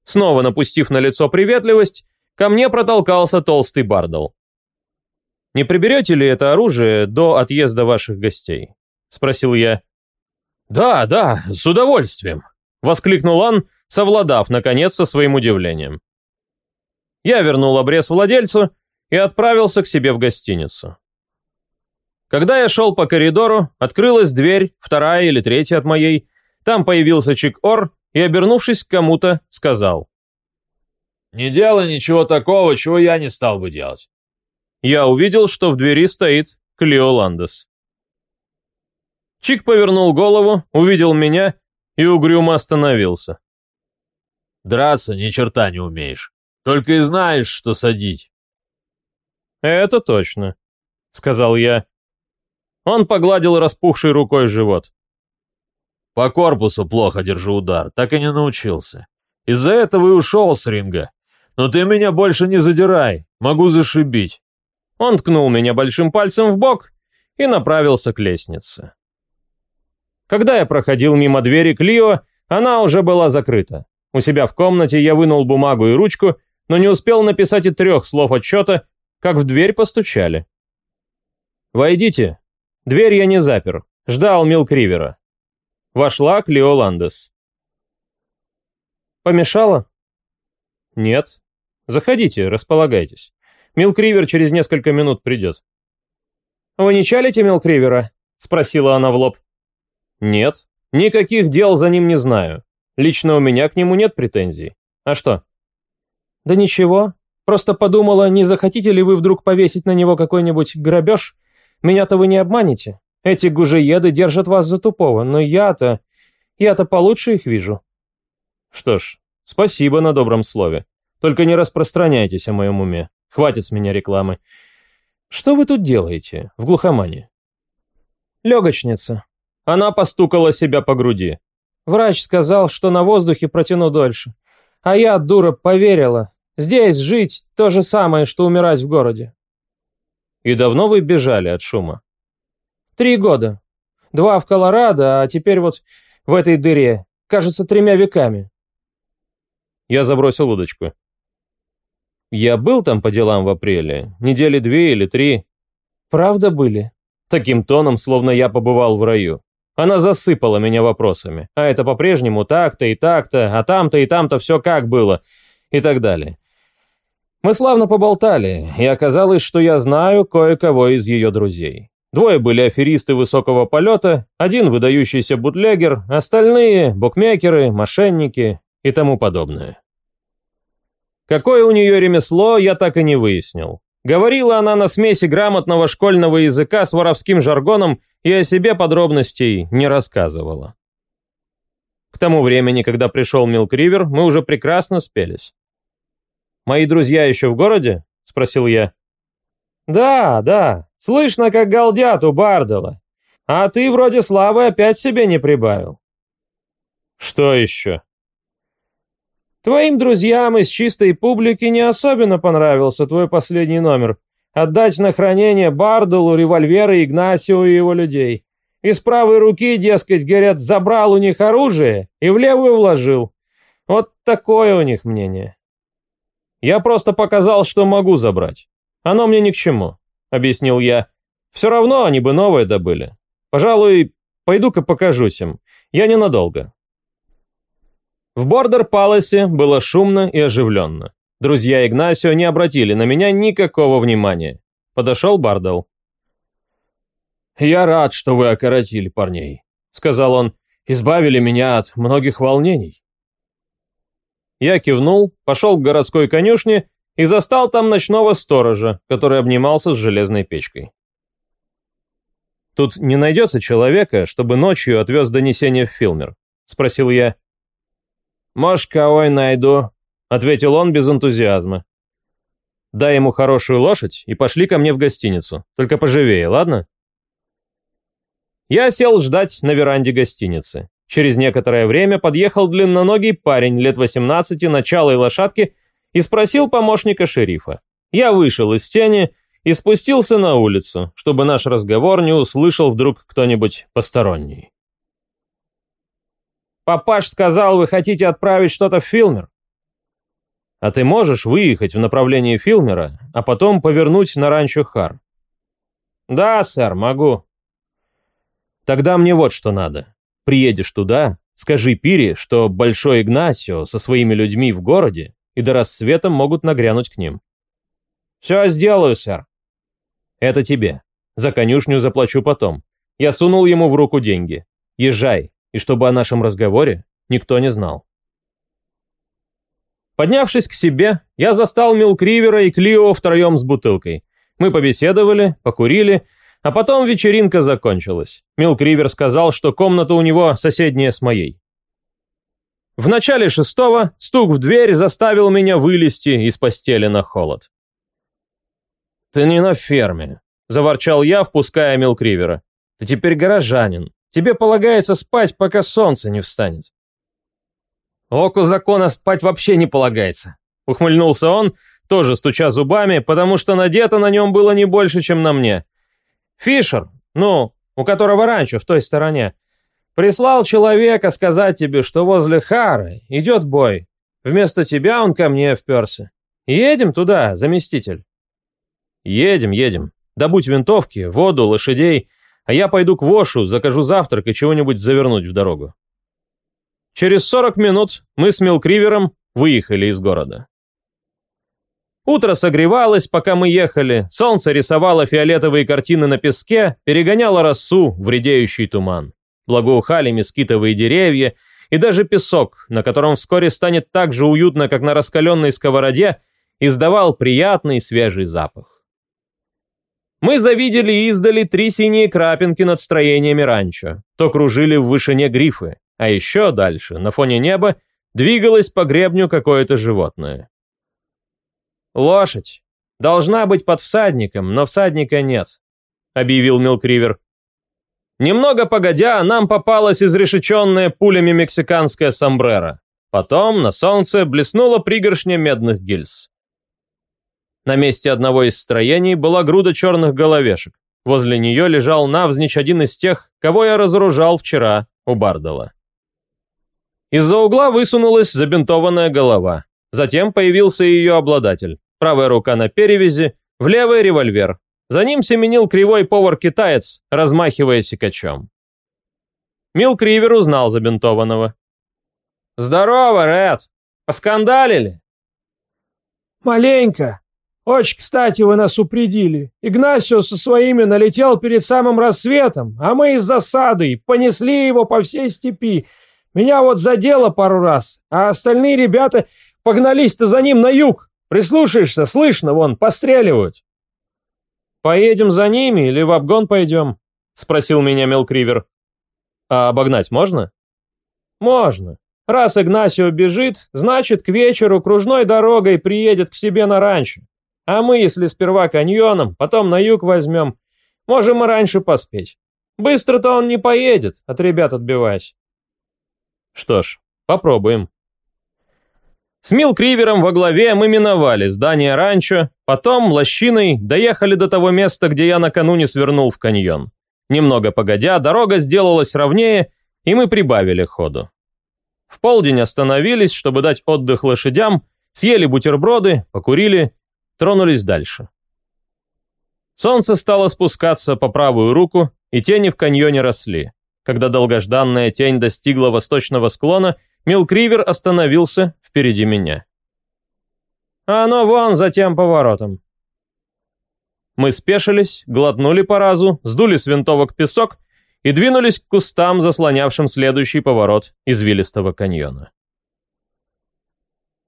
Снова напустив на лицо приветливость, ко мне протолкался толстый бардал. «Не приберете ли это оружие до отъезда ваших гостей?» — спросил я. «Да, да, с удовольствием», — воскликнул он, совладав, наконец, со своим удивлением. Я вернул обрез владельцу и отправился к себе в гостиницу. Когда я шел по коридору, открылась дверь, вторая или третья от моей. Там появился Чик-Ор и, обернувшись к кому-то, сказал. «Не делай ничего такого, чего я не стал бы делать». Я увидел, что в двери стоит Клио Ландес. Чик повернул голову, увидел меня и угрюмо остановился. «Драться ни черта не умеешь. Только и знаешь, что садить». «Это точно», — сказал я. Он погладил распухшей рукой живот. «По корпусу плохо держу удар, так и не научился. Из-за этого и ушел с ринга. Но ты меня больше не задирай, могу зашибить». Он ткнул меня большим пальцем в бок и направился к лестнице. Когда я проходил мимо двери Клио, она уже была закрыта. У себя в комнате я вынул бумагу и ручку но не успел написать и трех слов отчета, как в дверь постучали. «Войдите». Дверь я не запер. Ждал Милкривера. Вошла Клео Ландес. «Помешала?» «Нет. Заходите, располагайтесь. Милкривер через несколько минут придет». «Вы не чалите Милкривера?» — спросила она в лоб. «Нет. Никаких дел за ним не знаю. Лично у меня к нему нет претензий. А что?» «Да ничего. Просто подумала, не захотите ли вы вдруг повесить на него какой-нибудь грабеж? Меня-то вы не обманете. Эти гужееды держат вас за тупого, но я-то... Я-то получше их вижу». «Что ж, спасибо на добром слове. Только не распространяйтесь о моем уме. Хватит с меня рекламы. Что вы тут делаете, в глухомане?» «Легочница». Она постукала себя по груди. Врач сказал, что на воздухе протяну дольше. А я, дура, поверила. Здесь жить – то же самое, что умирать в городе. И давно вы бежали от шума? Три года. Два в Колорадо, а теперь вот в этой дыре. Кажется, тремя веками. Я забросил удочку. Я был там по делам в апреле. Недели две или три. Правда были? Таким тоном, словно я побывал в раю. Она засыпала меня вопросами. А это по-прежнему так-то и так-то, а там-то и там-то все как было. И так далее. Мы славно поболтали, и оказалось, что я знаю кое-кого из ее друзей. Двое были аферисты высокого полета, один выдающийся бутлегер, остальные – букмекеры, мошенники и тому подобное. Какое у нее ремесло, я так и не выяснил. Говорила она на смеси грамотного школьного языка с воровским жаргоном и о себе подробностей не рассказывала. К тому времени, когда пришел Милк Ривер, мы уже прекрасно спелись. «Мои друзья еще в городе?» – спросил я. «Да, да, слышно, как галдят у Бардела. А ты вроде славы опять себе не прибавил». «Что еще?» «Твоим друзьям из чистой публики не особенно понравился твой последний номер. Отдать на хранение Барделу револьверы Игнасио и его людей. Из правой руки, дескать, говорят, забрал у них оружие и в левую вложил. Вот такое у них мнение. Я просто показал, что могу забрать. Оно мне ни к чему, объяснил я. Все равно они бы новое добыли. Пожалуй, пойду-ка покажусь им. Я ненадолго. В Бордер-Паласе было шумно и оживленно. Друзья Игнасио не обратили на меня никакого внимания. Подошел Бардел. «Я рад, что вы окоротили парней», — сказал он. «Избавили меня от многих волнений». Я кивнул, пошел к городской конюшне и застал там ночного сторожа, который обнимался с железной печкой. «Тут не найдется человека, чтобы ночью отвез донесение в Филмер?» — спросил я. «Может, кого и найду», — ответил он без энтузиазма. «Дай ему хорошую лошадь и пошли ко мне в гостиницу. Только поживее, ладно?» Я сел ждать на веранде гостиницы. Через некоторое время подъехал длинноногий парень лет 18 на чалой лошадке и спросил помощника шерифа. Я вышел из тени и спустился на улицу, чтобы наш разговор не услышал вдруг кто-нибудь посторонний. «Папаш сказал, вы хотите отправить что-то в Филмер?» «А ты можешь выехать в направлении Филмера, а потом повернуть на ранчо Хар?» «Да, сэр, могу», Тогда мне вот что надо. Приедешь туда, скажи Пире, что Большой Игнасио со своими людьми в городе и до рассвета могут нагрянуть к ним. Все сделаю, сэр. Это тебе. За конюшню заплачу потом. Я сунул ему в руку деньги. Езжай, и чтобы о нашем разговоре никто не знал. Поднявшись к себе, я застал Милкривера и Клио втроем с бутылкой. Мы побеседовали, покурили а потом вечеринка закончилась. Милк Ривер сказал, что комната у него соседняя с моей. В начале шестого стук в дверь заставил меня вылезти из постели на холод. «Ты не на ферме», — заворчал я, впуская Милк Ривера. «Ты теперь горожанин. Тебе полагается спать, пока солнце не встанет». «Оку закона спать вообще не полагается», — ухмыльнулся он, тоже стуча зубами, потому что надето на нем было не больше, чем на мне. Фишер, ну, у которого раньше в той стороне, прислал человека сказать тебе, что возле Хары идет бой. Вместо тебя он ко мне вперся. Едем туда, заместитель. Едем, едем. Добудь винтовки, воду, лошадей, а я пойду к Вошу, закажу завтрак и чего-нибудь завернуть в дорогу. Через 40 минут мы с Милкривером выехали из города. Утро согревалось, пока мы ехали, солнце рисовало фиолетовые картины на песке, перегоняло росу в редеющий туман. Благоухали мескитовые деревья, и даже песок, на котором вскоре станет так же уютно, как на раскаленной сковороде, издавал приятный свежий запах. Мы завидели издали три синие крапинки над строениями ранчо, то кружили в вышине грифы, а еще дальше, на фоне неба, двигалось по гребню какое-то животное. «Лошадь. Должна быть под всадником, но всадника нет», — объявил Милкривер. Немного погодя, нам попалась изрешеченная пулями мексиканская сомбрера. Потом на солнце блеснула пригоршня медных гильз. На месте одного из строений была груда черных головешек. Возле нее лежал навзничь один из тех, кого я разоружал вчера у Бардала. Из-за угла высунулась забинтованная голова. Затем появился ее обладатель правая рука на перевязи, в левый револьвер. За ним семенил кривой повар-китаец, размахивая секачом. Милк Ривер узнал забинтованного. «Здорово, Ред! Поскандалили?» «Маленько. Очень кстати вы нас упредили. Игнасио со своими налетел перед самым рассветом, а мы из засады понесли его по всей степи. Меня вот задело пару раз, а остальные ребята погнались-то за ним на юг. Прислушаешься, слышно, вон, постреливают». «Поедем за ними или в обгон пойдем?» — спросил меня Мелкривер. «А обогнать можно?» «Можно. Раз Игнасио бежит, значит, к вечеру кружной дорогой приедет к себе на ранчо. А мы, если сперва каньоном, потом на юг возьмем, можем и раньше поспеть. Быстро-то он не поедет, от ребят отбиваясь». «Что ж, попробуем». С Милкривером во главе мы миновали здание ранчо, потом лощиной доехали до того места, где я накануне свернул в каньон. Немного погодя, дорога сделалась ровнее, и мы прибавили ходу. В полдень остановились, чтобы дать отдых лошадям, съели бутерброды, покурили, тронулись дальше. Солнце стало спускаться по правую руку, и тени в каньоне росли. Когда долгожданная тень достигла восточного склона, Милкривер остановился впереди меня. «А оно вон за тем поворотом». Мы спешились, глотнули по разу, сдули с винтовок песок и двинулись к кустам, заслонявшим следующий поворот извилистого каньона.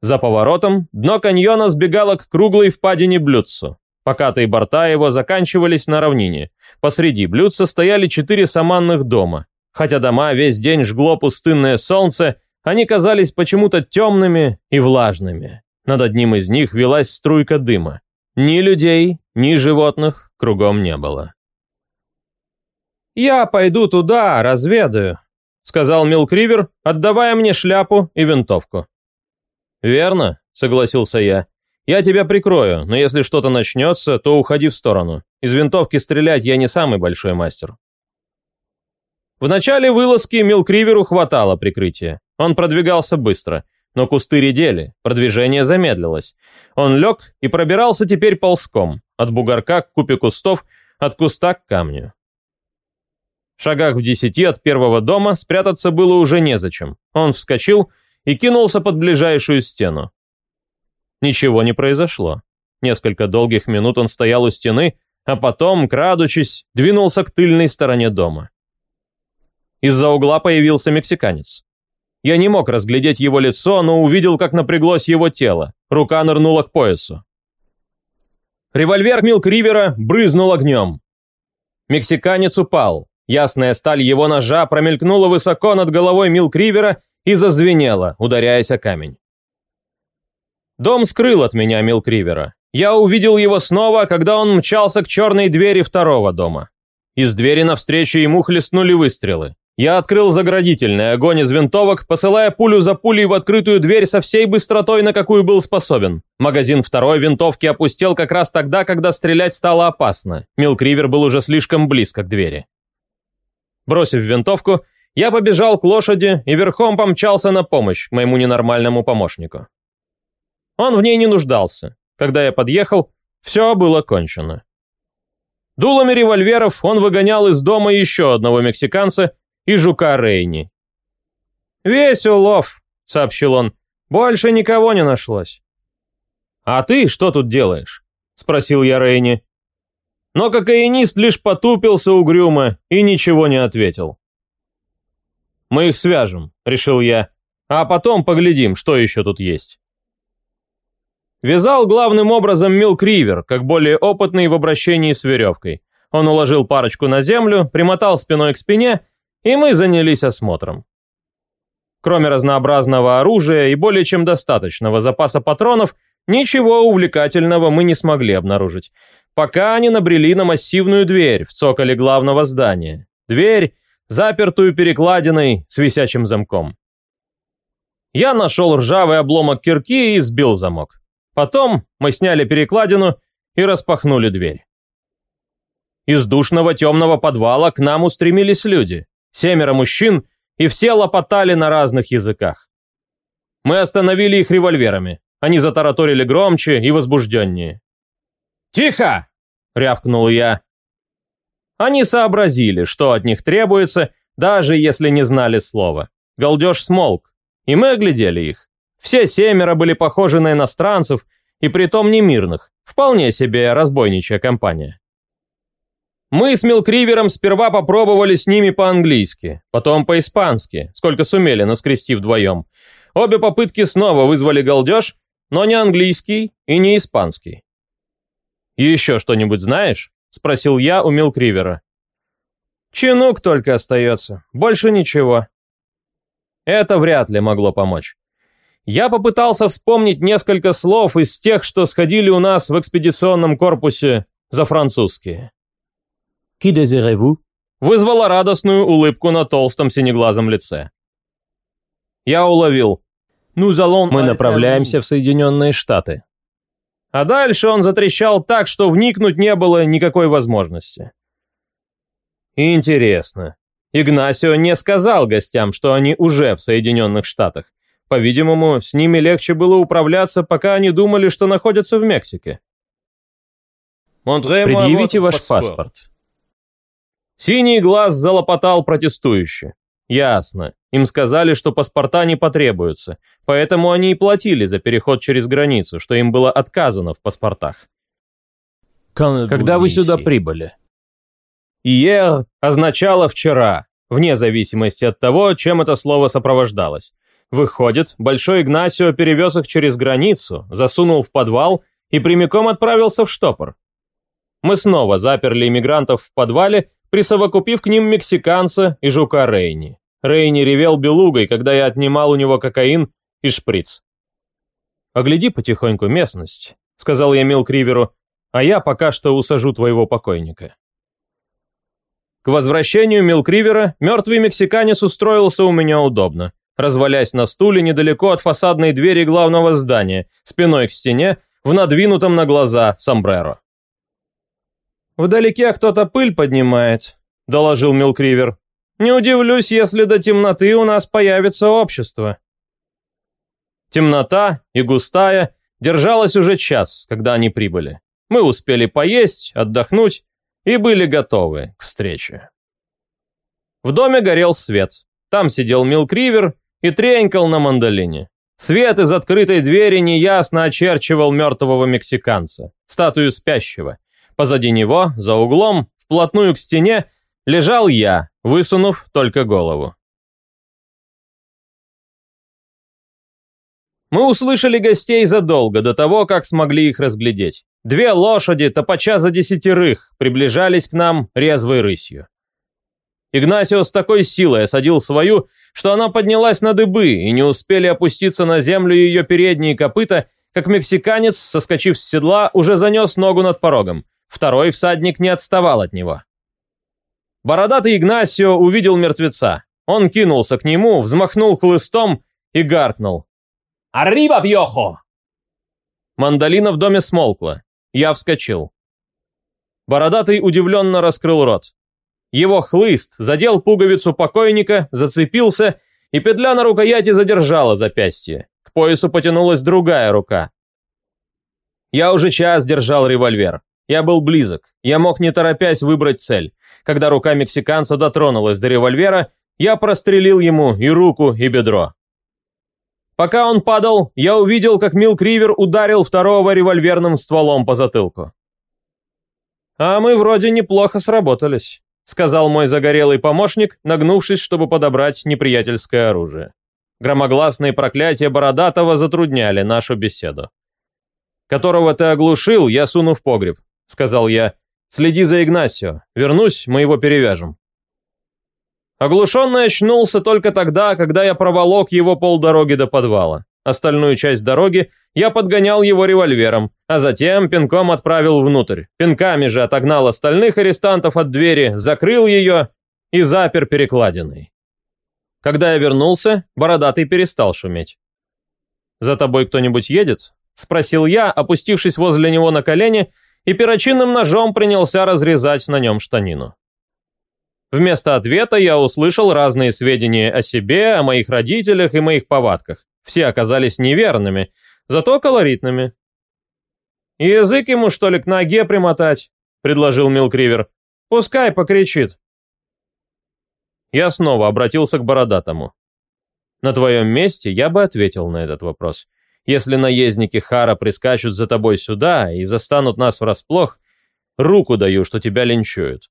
За поворотом дно каньона сбегало к круглой впадине блюдцу. Покатые борта его заканчивались на равнине. Посреди блюдца стояли четыре саманных дома. Хотя дома весь день жгло пустынное солнце, они казались почему-то темными и влажными. Над одним из них велась струйка дыма. Ни людей, ни животных кругом не было. «Я пойду туда, разведаю», — сказал Милкривер, отдавая мне шляпу и винтовку. «Верно», — согласился я. «Я тебя прикрою, но если что-то начнется, то уходи в сторону. Из винтовки стрелять я не самый большой мастер». В начале вылазки Милкриверу хватало прикрытия. Он продвигался быстро, но кусты редели, продвижение замедлилось. Он лег и пробирался теперь ползком, от бугорка к купе кустов, от куста к камню. В шагах в десяти от первого дома спрятаться было уже незачем. Он вскочил и кинулся под ближайшую стену. Ничего не произошло. Несколько долгих минут он стоял у стены, а потом, крадучись, двинулся к тыльной стороне дома. Из-за угла появился мексиканец. Я не мог разглядеть его лицо, но увидел, как напряглось его тело. Рука нырнула к поясу. Револьвер Милк Ривера брызнул огнем. Мексиканец упал. Ясная сталь его ножа промелькнула высоко над головой Милк Ривера и зазвенела, ударяясь о камень. Дом скрыл от меня Милк Ривера. Я увидел его снова, когда он мчался к черной двери второго дома. Из двери навстречу ему хлестнули выстрелы. Я открыл заградительный огонь из винтовок, посылая пулю за пулей в открытую дверь со всей быстротой, на какую был способен. Магазин второй винтовки опустел как раз тогда, когда стрелять стало опасно. Милкривер был уже слишком близко к двери. Бросив винтовку, я побежал к лошади и верхом помчался на помощь моему ненормальному помощнику. Он в ней не нуждался. Когда я подъехал, все было кончено. Дулами револьверов он выгонял из дома еще одного мексиканца и жука Рейни. «Весь улов», — сообщил он, — «больше никого не нашлось». «А ты что тут делаешь?» — спросил я Рейни. Но кокаинист лишь потупился угрюмо и ничего не ответил. «Мы их свяжем», — решил я, — «а потом поглядим, что еще тут есть». Вязал главным образом Милк Ривер, как более опытный в обращении с веревкой. Он уложил парочку на землю, примотал спиной к спине и мы занялись осмотром. Кроме разнообразного оружия и более чем достаточного запаса патронов, ничего увлекательного мы не смогли обнаружить, пока они набрели на массивную дверь в цоколе главного здания. Дверь, запертую перекладиной с висячим замком. Я нашел ржавый обломок кирки и сбил замок. Потом мы сняли перекладину и распахнули дверь. Из душного темного подвала к нам устремились люди семеро мужчин, и все лопотали на разных языках. Мы остановили их револьверами. Они затараторили громче и возбужденнее. «Тихо!» — рявкнул я. Они сообразили, что от них требуется, даже если не знали слова. Галдеж смолк, и мы оглядели их. Все семеро были похожи на иностранцев, и притом не мирных, вполне себе разбойничья компания. Мы с Милкривером сперва попробовали с ними по-английски, потом по-испански, сколько сумели, наскрести вдвоем. Обе попытки снова вызвали галдеж, но не английский и не испанский. «Еще что-нибудь знаешь?» – спросил я у Милкривера. «Чинук только остается, больше ничего». Это вряд ли могло помочь. Я попытался вспомнить несколько слов из тех, что сходили у нас в экспедиционном корпусе за французские. «Qui désirez-vous?» вызвала радостную улыбку на толстом синеглазом лице. Я уловил. Мы направляемся в Соединенные Штаты. А дальше он затрещал так, что вникнуть не было никакой возможности. Интересно. Игнасио не сказал гостям, что они уже в Соединенных Штатах. По-видимому, с ними легче было управляться, пока они думали, что находятся в Мексике. Предъявите ваш паспорт. Синий глаз залопотал протестующе. Ясно. Им сказали, что паспорта не потребуются, поэтому они и платили за переход через границу, что им было отказано в паспортах. Когда вы сюда прибыли? «Иер» означало «вчера», вне зависимости от того, чем это слово сопровождалось. Выходит, Большой Игнасио перевез их через границу, засунул в подвал и прямиком отправился в штопор. Мы снова заперли иммигрантов в подвале, присовокупив к ним мексиканца и жука Рейни. Рейни ревел белугой, когда я отнимал у него кокаин и шприц. «Огляди потихоньку местность», — сказал я Мил Криверу, «а я пока что усажу твоего покойника». К возвращению Милкривера мертвый мексиканец устроился у меня удобно, развалясь на стуле недалеко от фасадной двери главного здания, спиной к стене, в надвинутом на глаза сомбреро. «Вдалеке кто-то пыль поднимает», — доложил Милкривер. «Не удивлюсь, если до темноты у нас появится общество». Темнота и густая держалась уже час, когда они прибыли. Мы успели поесть, отдохнуть и были готовы к встрече. В доме горел свет. Там сидел Милкривер и тренькал на мандолине. Свет из открытой двери неясно очерчивал мертвого мексиканца, статую спящего. Позади него, за углом, вплотную к стене, лежал я, высунув только голову. Мы услышали гостей задолго до того, как смогли их разглядеть. Две лошади, топача за десятерых, приближались к нам резвой рысью. Игнасио с такой силой осадил свою, что она поднялась на дыбы, и не успели опуститься на землю ее передние копыта, как мексиканец, соскочив с седла, уже занес ногу над порогом. Второй всадник не отставал от него. Бородатый Игнасио увидел мертвеца. Он кинулся к нему, взмахнул хлыстом и гаркнул. «Арриба, пьохо!» Мандолина в доме смолкла. Я вскочил. Бородатый удивленно раскрыл рот. Его хлыст задел пуговицу покойника, зацепился, и петля на рукояти задержала запястье. К поясу потянулась другая рука. Я уже час держал револьвер. Я был близок. Я мог не торопясь выбрать цель. Когда рука мексиканца дотронулась до револьвера, я прострелил ему и руку, и бедро. Пока он падал, я увидел, как Мил Кривер ударил второго револьверным стволом по затылку. «А мы вроде неплохо сработались», — сказал мой загорелый помощник, нагнувшись, чтобы подобрать неприятельское оружие. Громогласные проклятия Бородатого затрудняли нашу беседу. «Которого ты оглушил, я суну в погреб», — сказал я. «Следи за Игнасио. Вернусь, мы его перевяжем». Оглушенный очнулся только тогда, когда я проволок его полдороги до подвала. Остальную часть дороги я подгонял его револьвером, а затем пинком отправил внутрь. Пинками же отогнал остальных арестантов от двери, закрыл ее и запер перекладиной. Когда я вернулся, бородатый перестал шуметь. «За тобой кто-нибудь едет?» – спросил я, опустившись возле него на колени, и перочинным ножом принялся разрезать на нем штанину. Вместо ответа я услышал разные сведения о себе, о моих родителях и моих повадках. Все оказались неверными, зато колоритными. «Язык ему, что ли, к ноге примотать?» — предложил Милкривер. «Пускай покричит». Я снова обратился к Бородатому. На твоем месте я бы ответил на этот вопрос. Если наездники Хара прискачут за тобой сюда и застанут нас врасплох, руку даю, что тебя линчуют.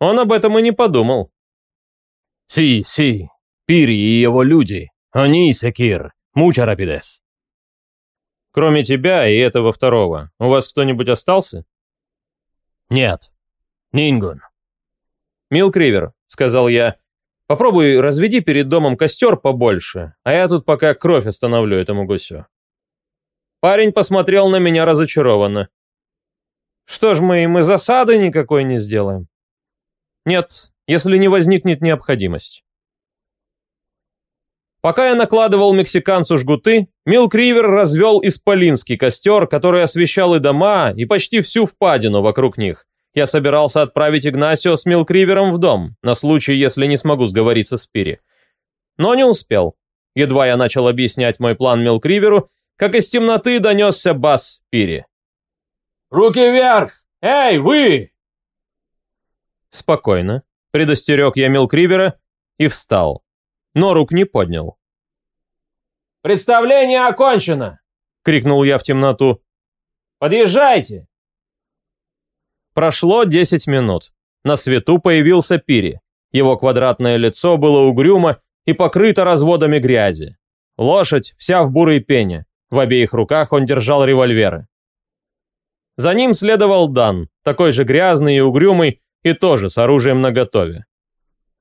Он об этом и не подумал. Си, си, Пири и его люди, они, Секир, муча рапидес. Кроме тебя и этого второго, у вас кто-нибудь остался? Нет, Нингун. Мил Кривер, сказал я, попробуй разведи перед домом костер побольше, а я тут пока кровь остановлю этому гусю. Парень посмотрел на меня разочарованно. Что ж мы им и засады никакой не сделаем? Нет, если не возникнет необходимость. Пока я накладывал мексиканцу жгуты, Милк Ривер развел исполинский костер, который освещал и дома, и почти всю впадину вокруг них. Я собирался отправить Игнасио с Милк Ривером в дом, на случай, если не смогу сговориться с Пири. Но не успел. Едва я начал объяснять мой план Милк Риверу, как из темноты донесся бас Пири. «Руки вверх! Эй, вы!» Спокойно. Предостерег я Милк Ривера и встал но рук не поднял. «Представление окончено!» — крикнул я в темноту. «Подъезжайте!» Прошло 10 минут. На свету появился Пири. Его квадратное лицо было угрюмо и покрыто разводами грязи. Лошадь вся в бурой пене. В обеих руках он держал револьверы. За ним следовал Дан, такой же грязный и угрюмый, и тоже с оружием наготове.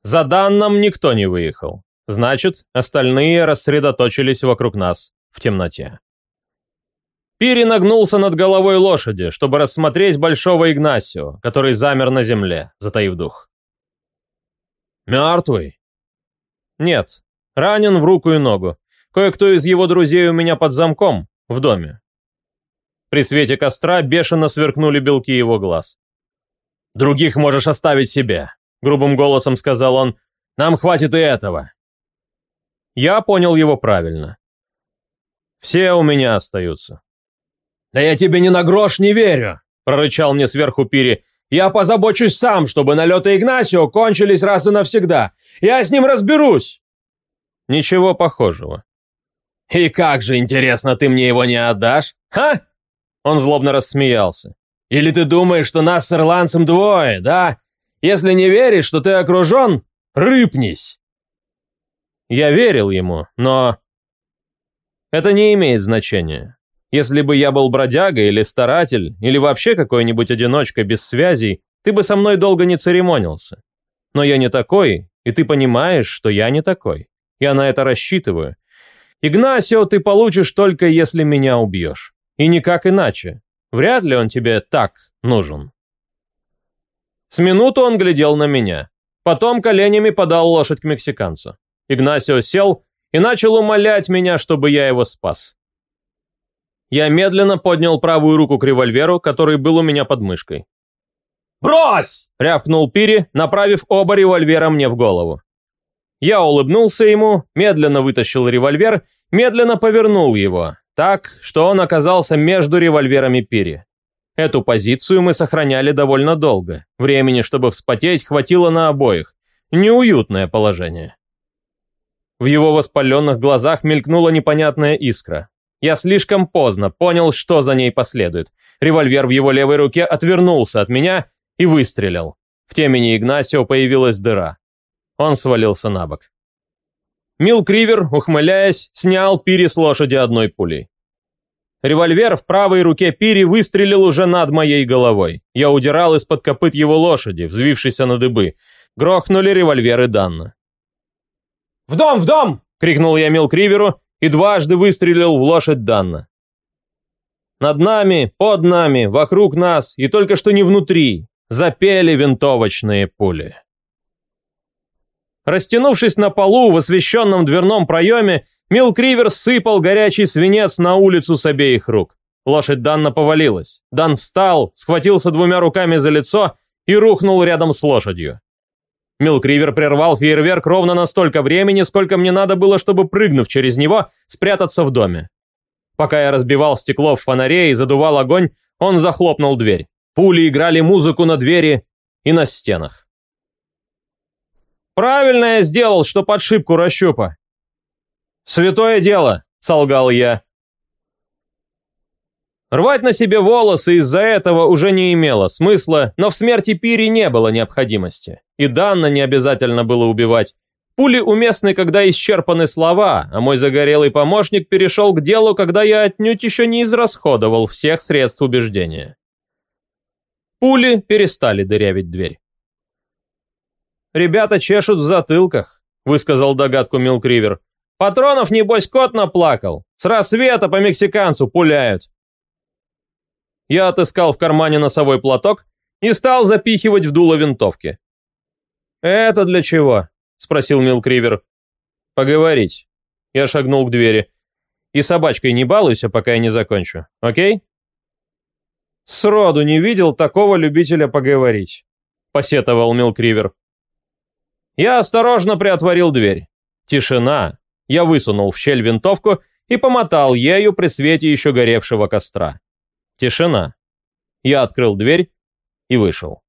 За Данном никто не выехал. Значит, остальные рассредоточились вокруг нас в темноте. Пири нагнулся над головой лошади, чтобы рассмотреть большого Игнасио, который замер на земле, затаив дух. «Мертвый?» «Нет, ранен в руку и ногу. Кое-кто из его друзей у меня под замком, в доме». При свете костра бешено сверкнули белки его глаз. «Других можешь оставить себе», — грубым голосом сказал он. «Нам хватит и этого. Я понял его правильно. Все у меня остаются. «Да я тебе ни на грош не верю!» — прорычал мне сверху Пири. «Я позабочусь сам, чтобы налеты Игнасио кончились раз и навсегда. Я с ним разберусь!» «Ничего похожего». «И как же, интересно, ты мне его не отдашь? Ха?» Он злобно рассмеялся. «Или ты думаешь, что нас с ирландцем двое, да? Если не веришь, что ты окружен, рыпнись!» Я верил ему, но... Это не имеет значения. Если бы я был бродяга или старатель, или вообще какой-нибудь одиночка без связей, ты бы со мной долго не церемонился. Но я не такой, и ты понимаешь, что я не такой. Я на это рассчитываю. Игнасио ты получишь только если меня убьешь. И никак иначе. Вряд ли он тебе так нужен. С минуту он глядел на меня. Потом коленями подал лошадь к мексиканцу. Игнасио сел и начал умолять меня, чтобы я его спас. Я медленно поднял правую руку к револьверу, который был у меня под мышкой. «Брось!» — рявкнул Пири, направив оба револьвера мне в голову. Я улыбнулся ему, медленно вытащил револьвер, медленно повернул его, так, что он оказался между револьверами Пири. Эту позицию мы сохраняли довольно долго. Времени, чтобы вспотеть, хватило на обоих. Неуютное положение. В его воспаленных глазах мелькнула непонятная искра. Я слишком поздно понял, что за ней последует. Револьвер в его левой руке отвернулся от меня и выстрелил. В темени Игнасио появилась дыра. Он свалился на бок. Мил Кривер, ухмыляясь, снял Пири с лошади одной пулей. Револьвер в правой руке Пири выстрелил уже над моей головой. Я удирал из-под копыт его лошади, взвившейся на дыбы. Грохнули револьверы Данна. «В дом, в дом!» — крикнул я Милкриверу и дважды выстрелил в лошадь Данна. Над нами, под нами, вокруг нас и только что не внутри запели винтовочные пули. Растянувшись на полу в освещенном дверном проеме, Милкривер сыпал горячий свинец на улицу с обеих рук. Лошадь Данна повалилась. Дан встал, схватился двумя руками за лицо и рухнул рядом с лошадью. Милкривер прервал фейерверк ровно на столько времени, сколько мне надо было, чтобы, прыгнув через него, спрятаться в доме. Пока я разбивал стекло в фонаре и задувал огонь, он захлопнул дверь. Пули играли музыку на двери и на стенах. «Правильно я сделал, что подшипку расщупа». «Святое дело», — солгал я. Рвать на себе волосы из-за этого уже не имело смысла, но в смерти Пири не было необходимости. И Данна не обязательно было убивать. Пули уместны, когда исчерпаны слова, а мой загорелый помощник перешел к делу, когда я отнюдь еще не израсходовал всех средств убеждения. Пули перестали дырявить дверь. «Ребята чешут в затылках», — высказал догадку Милкривер. «Патронов, небось, кот наплакал. С рассвета по мексиканцу пуляют». Я отыскал в кармане носовой платок и стал запихивать в дуло винтовки. «Это для чего?» — спросил Милкривер. «Поговорить». Я шагнул к двери. «И собачкой не балуйся, пока я не закончу, окей?» «Сроду не видел такого любителя поговорить», — посетовал Милкривер. Я осторожно приотворил дверь. Тишина. Я высунул в щель винтовку и помотал ею при свете еще горевшего костра. Тишина. Я открыл дверь и вышел.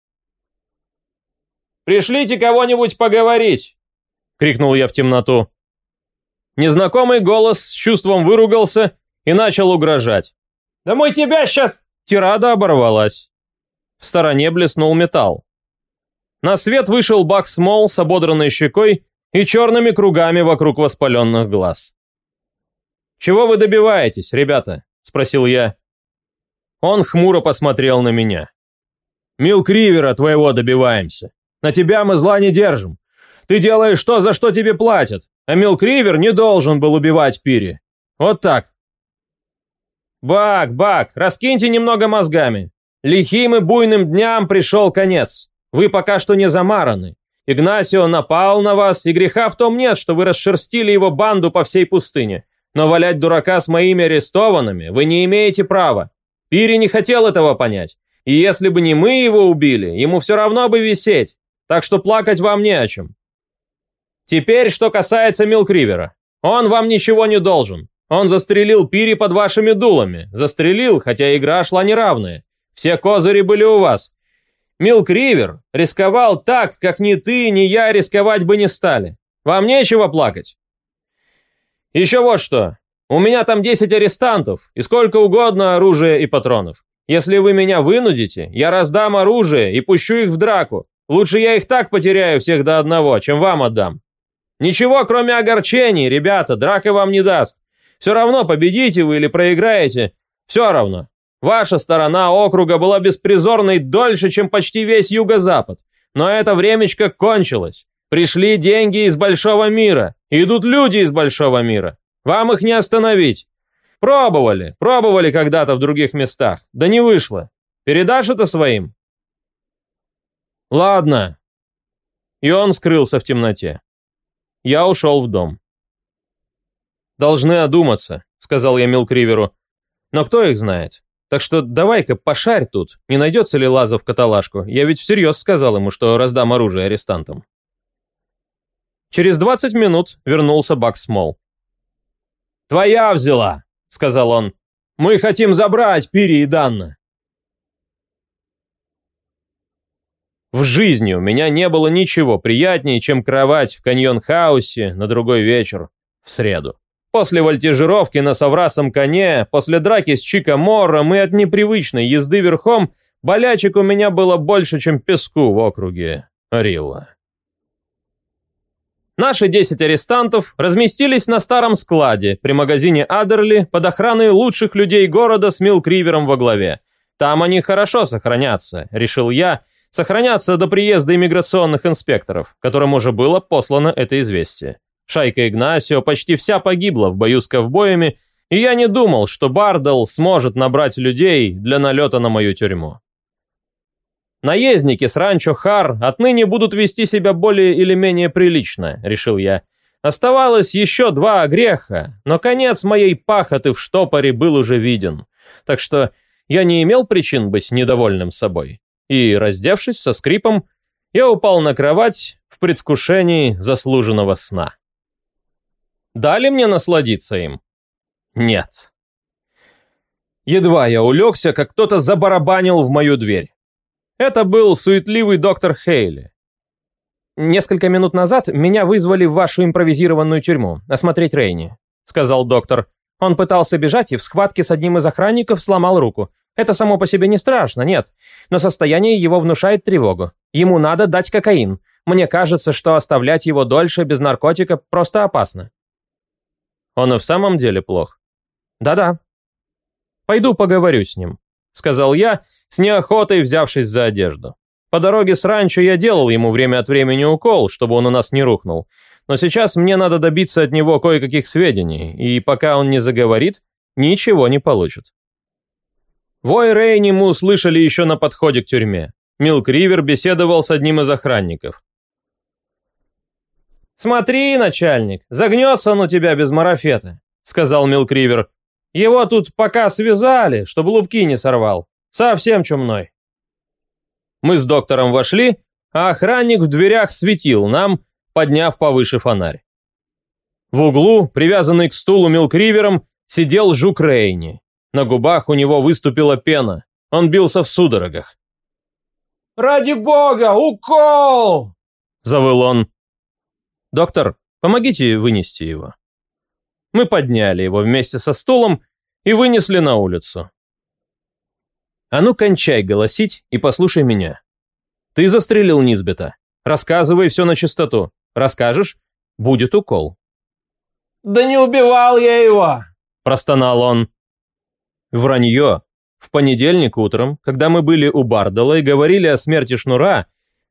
«Пришлите кого-нибудь поговорить!» — крикнул я в темноту. Незнакомый голос с чувством выругался и начал угрожать. «Да мы тебя сейчас...» Тирада оборвалась. В стороне блеснул металл. На свет вышел Бак Смол с ободранной щекой и черными кругами вокруг воспаленных глаз. «Чего вы добиваетесь, ребята?» — спросил я. Он хмуро посмотрел на меня. «Мил Кривера твоего добиваемся. На тебя мы зла не держим. Ты делаешь то, за что тебе платят, а Мил Кривер не должен был убивать Пири. Вот так». «Бак, Бак, раскиньте немного мозгами. Лихим и буйным дням пришел конец. Вы пока что не замараны. Игнасио напал на вас, и греха в том нет, что вы расшерстили его банду по всей пустыне. Но валять дурака с моими арестованными вы не имеете права. Пири не хотел этого понять. И если бы не мы его убили, ему все равно бы висеть. Так что плакать вам не о чем. Теперь, что касается Милкривера. Он вам ничего не должен. Он застрелил Пири под вашими дулами. Застрелил, хотя игра шла неравная. Все козыри были у вас. Милкривер рисковал так, как ни ты, ни я рисковать бы не стали. Вам нечего плакать. Еще вот что. У меня там 10 арестантов и сколько угодно оружия и патронов. Если вы меня вынудите, я раздам оружие и пущу их в драку. Лучше я их так потеряю всех до одного, чем вам отдам. Ничего, кроме огорчений, ребята, драка вам не даст. Все равно, победите вы или проиграете, все равно. Ваша сторона округа была беспризорной дольше, чем почти весь юго-запад. Но это времечко кончилось. Пришли деньги из большого мира. Идут люди из большого мира. Вам их не остановить. Пробовали, пробовали когда-то в других местах. Да не вышло. Передашь это своим? Ладно. И он скрылся в темноте. Я ушел в дом. «Должны одуматься», — сказал я Милкриверу. «Но кто их знает? Так что давай-ка пошарь тут, не найдется ли Лаза в каталажку. Я ведь всерьез сказал ему, что раздам оружие арестантам». Через 20 минут вернулся Бак Смол. «Твоя взяла», — сказал он. «Мы хотим забрать Пири и Данна». В жизни у меня не было ничего приятнее, чем кровать в каньон-хаусе на другой вечер, в среду. После вольтежировки на соврасом коне, после драки с Чика Морром и от непривычной езды верхом, болячек у меня было больше, чем песку в округе Рилла. Наши 10 арестантов разместились на старом складе при магазине Адерли под охраной лучших людей города с Милкривером во главе. Там они хорошо сохранятся, решил я, сохранятся до приезда иммиграционных инспекторов, которым уже было послано это известие. Шайка Игнасио почти вся погибла в бою с ковбоями, и я не думал, что Бардал сможет набрать людей для налета на мою тюрьму. Наездники с ранчо Хар отныне будут вести себя более или менее прилично, решил я. Оставалось еще два греха, но конец моей пахоты в штопоре был уже виден. Так что я не имел причин быть недовольным собой. И, раздевшись со скрипом, я упал на кровать в предвкушении заслуженного сна. Дали мне насладиться им? Нет. Едва я улегся, как кто-то забарабанил в мою дверь. Это был суетливый доктор Хейли. «Несколько минут назад меня вызвали в вашу импровизированную тюрьму, осмотреть Рейни», — сказал доктор. Он пытался бежать и в схватке с одним из охранников сломал руку. Это само по себе не страшно, нет. Но состояние его внушает тревогу. Ему надо дать кокаин. Мне кажется, что оставлять его дольше без наркотика просто опасно. Он и в самом деле плох. Да-да. Пойду поговорю с ним, сказал я, с неохотой взявшись за одежду. По дороге с ранчо я делал ему время от времени укол, чтобы он у нас не рухнул. Но сейчас мне надо добиться от него кое-каких сведений, и пока он не заговорит, ничего не получит. Вой Рейни мы услышали еще на подходе к тюрьме. Милк Ривер беседовал с одним из охранников. «Смотри, начальник, загнется он у тебя без марафета», — сказал Милк Ривер. «Его тут пока связали, чтобы лупки не сорвал. Совсем чумной». Мы с доктором вошли, а охранник в дверях светил нам, подняв повыше фонарь. В углу, привязанный к стулу милкривером, сидел жук Рейни. На губах у него выступила пена. Он бился в судорогах. «Ради бога, укол!» — завыл он. «Доктор, помогите вынести его». Мы подняли его вместе со стулом и вынесли на улицу. «А ну, кончай голосить и послушай меня. Ты застрелил Низбета. Рассказывай все на чистоту. Расскажешь? Будет укол». «Да не убивал я его!» – простонал он. «Вранье. В понедельник утром, когда мы были у Бардала и говорили о смерти Шнура,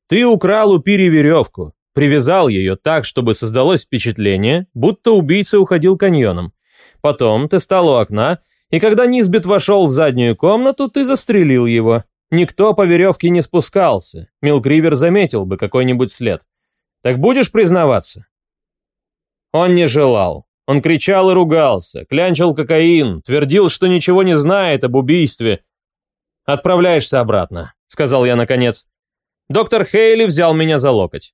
ты украл у Пири веревку, Привязал ее так, чтобы создалось впечатление, будто убийца уходил каньоном. Потом ты стал у окна, и когда Низбит вошел в заднюю комнату, ты застрелил его. Никто по веревке не спускался. Милкривер заметил бы какой-нибудь след. Так будешь признаваться? Он не желал. Он кричал и ругался, клянчил кокаин, твердил, что ничего не знает об убийстве. «Отправляешься обратно», — сказал я наконец. Доктор Хейли взял меня за локоть.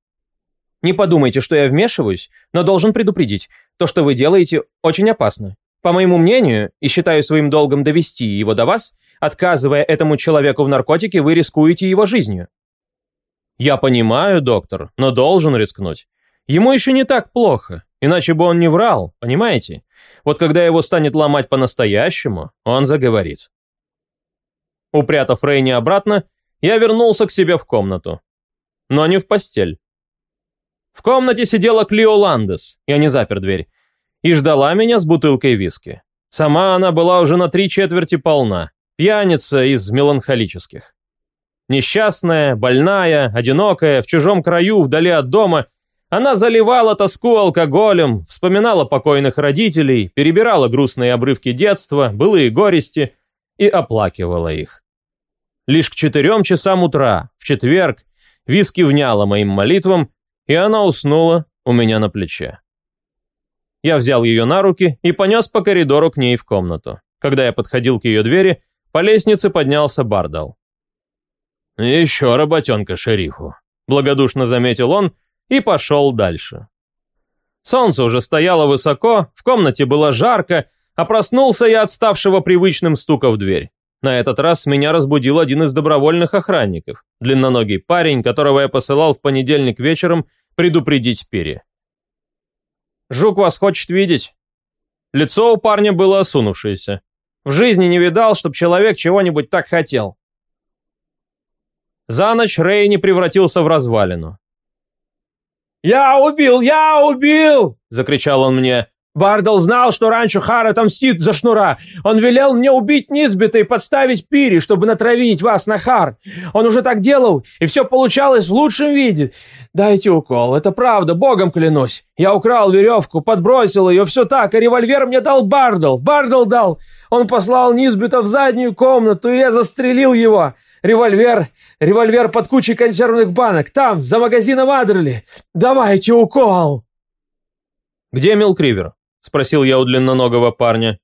Не подумайте, что я вмешиваюсь, но должен предупредить, то, что вы делаете, очень опасно. По моему мнению, и считаю своим долгом довести его до вас, отказывая этому человеку в наркотике, вы рискуете его жизнью. Я понимаю, доктор, но должен рискнуть. Ему еще не так плохо, иначе бы он не врал, понимаете? Вот когда его станет ломать по-настоящему, он заговорит. Упрятав Рейни обратно, я вернулся к себе в комнату. Но не в постель. В комнате сидела Клио Ландес, я не запер дверь, и ждала меня с бутылкой виски. Сама она была уже на три четверти полна, пьяница из меланхолических. Несчастная, больная, одинокая, в чужом краю, вдали от дома, она заливала тоску алкоголем, вспоминала покойных родителей, перебирала грустные обрывки детства, былые горести и оплакивала их. Лишь к четырем часам утра, в четверг, виски вняла моим молитвам, и она уснула у меня на плече. Я взял ее на руки и понес по коридору к ней в комнату. Когда я подходил к ее двери, по лестнице поднялся Бардал. «Еще работенка шерифу», — благодушно заметил он и пошел дальше. Солнце уже стояло высоко, в комнате было жарко, а проснулся я от ставшего привычным стука в дверь. На этот раз меня разбудил один из добровольных охранников, длинноногий парень, которого я посылал в понедельник вечером предупредить Перри. «Жук вас хочет видеть». Лицо у парня было осунувшееся. В жизни не видал, чтоб человек чего-нибудь так хотел. За ночь Рэй не превратился в развалину. «Я убил! Я убил!» — закричал он мне. Бардал знал, что раньше Хара отомстит за шнура. Он велел мне убить Низбита и подставить Пири, чтобы натравить вас на Хар. Он уже так делал, и все получалось в лучшем виде. Дайте укол, это правда, богом клянусь. Я украл веревку, подбросил ее, все так, а револьвер мне дал Бардал. Бардал дал. Он послал Низбита в заднюю комнату, и я застрелил его. Револьвер, револьвер под кучей консервных банок, там, за магазином Адерли. Давайте укол. Где Милкривер? Спросил я у длинноногого парня.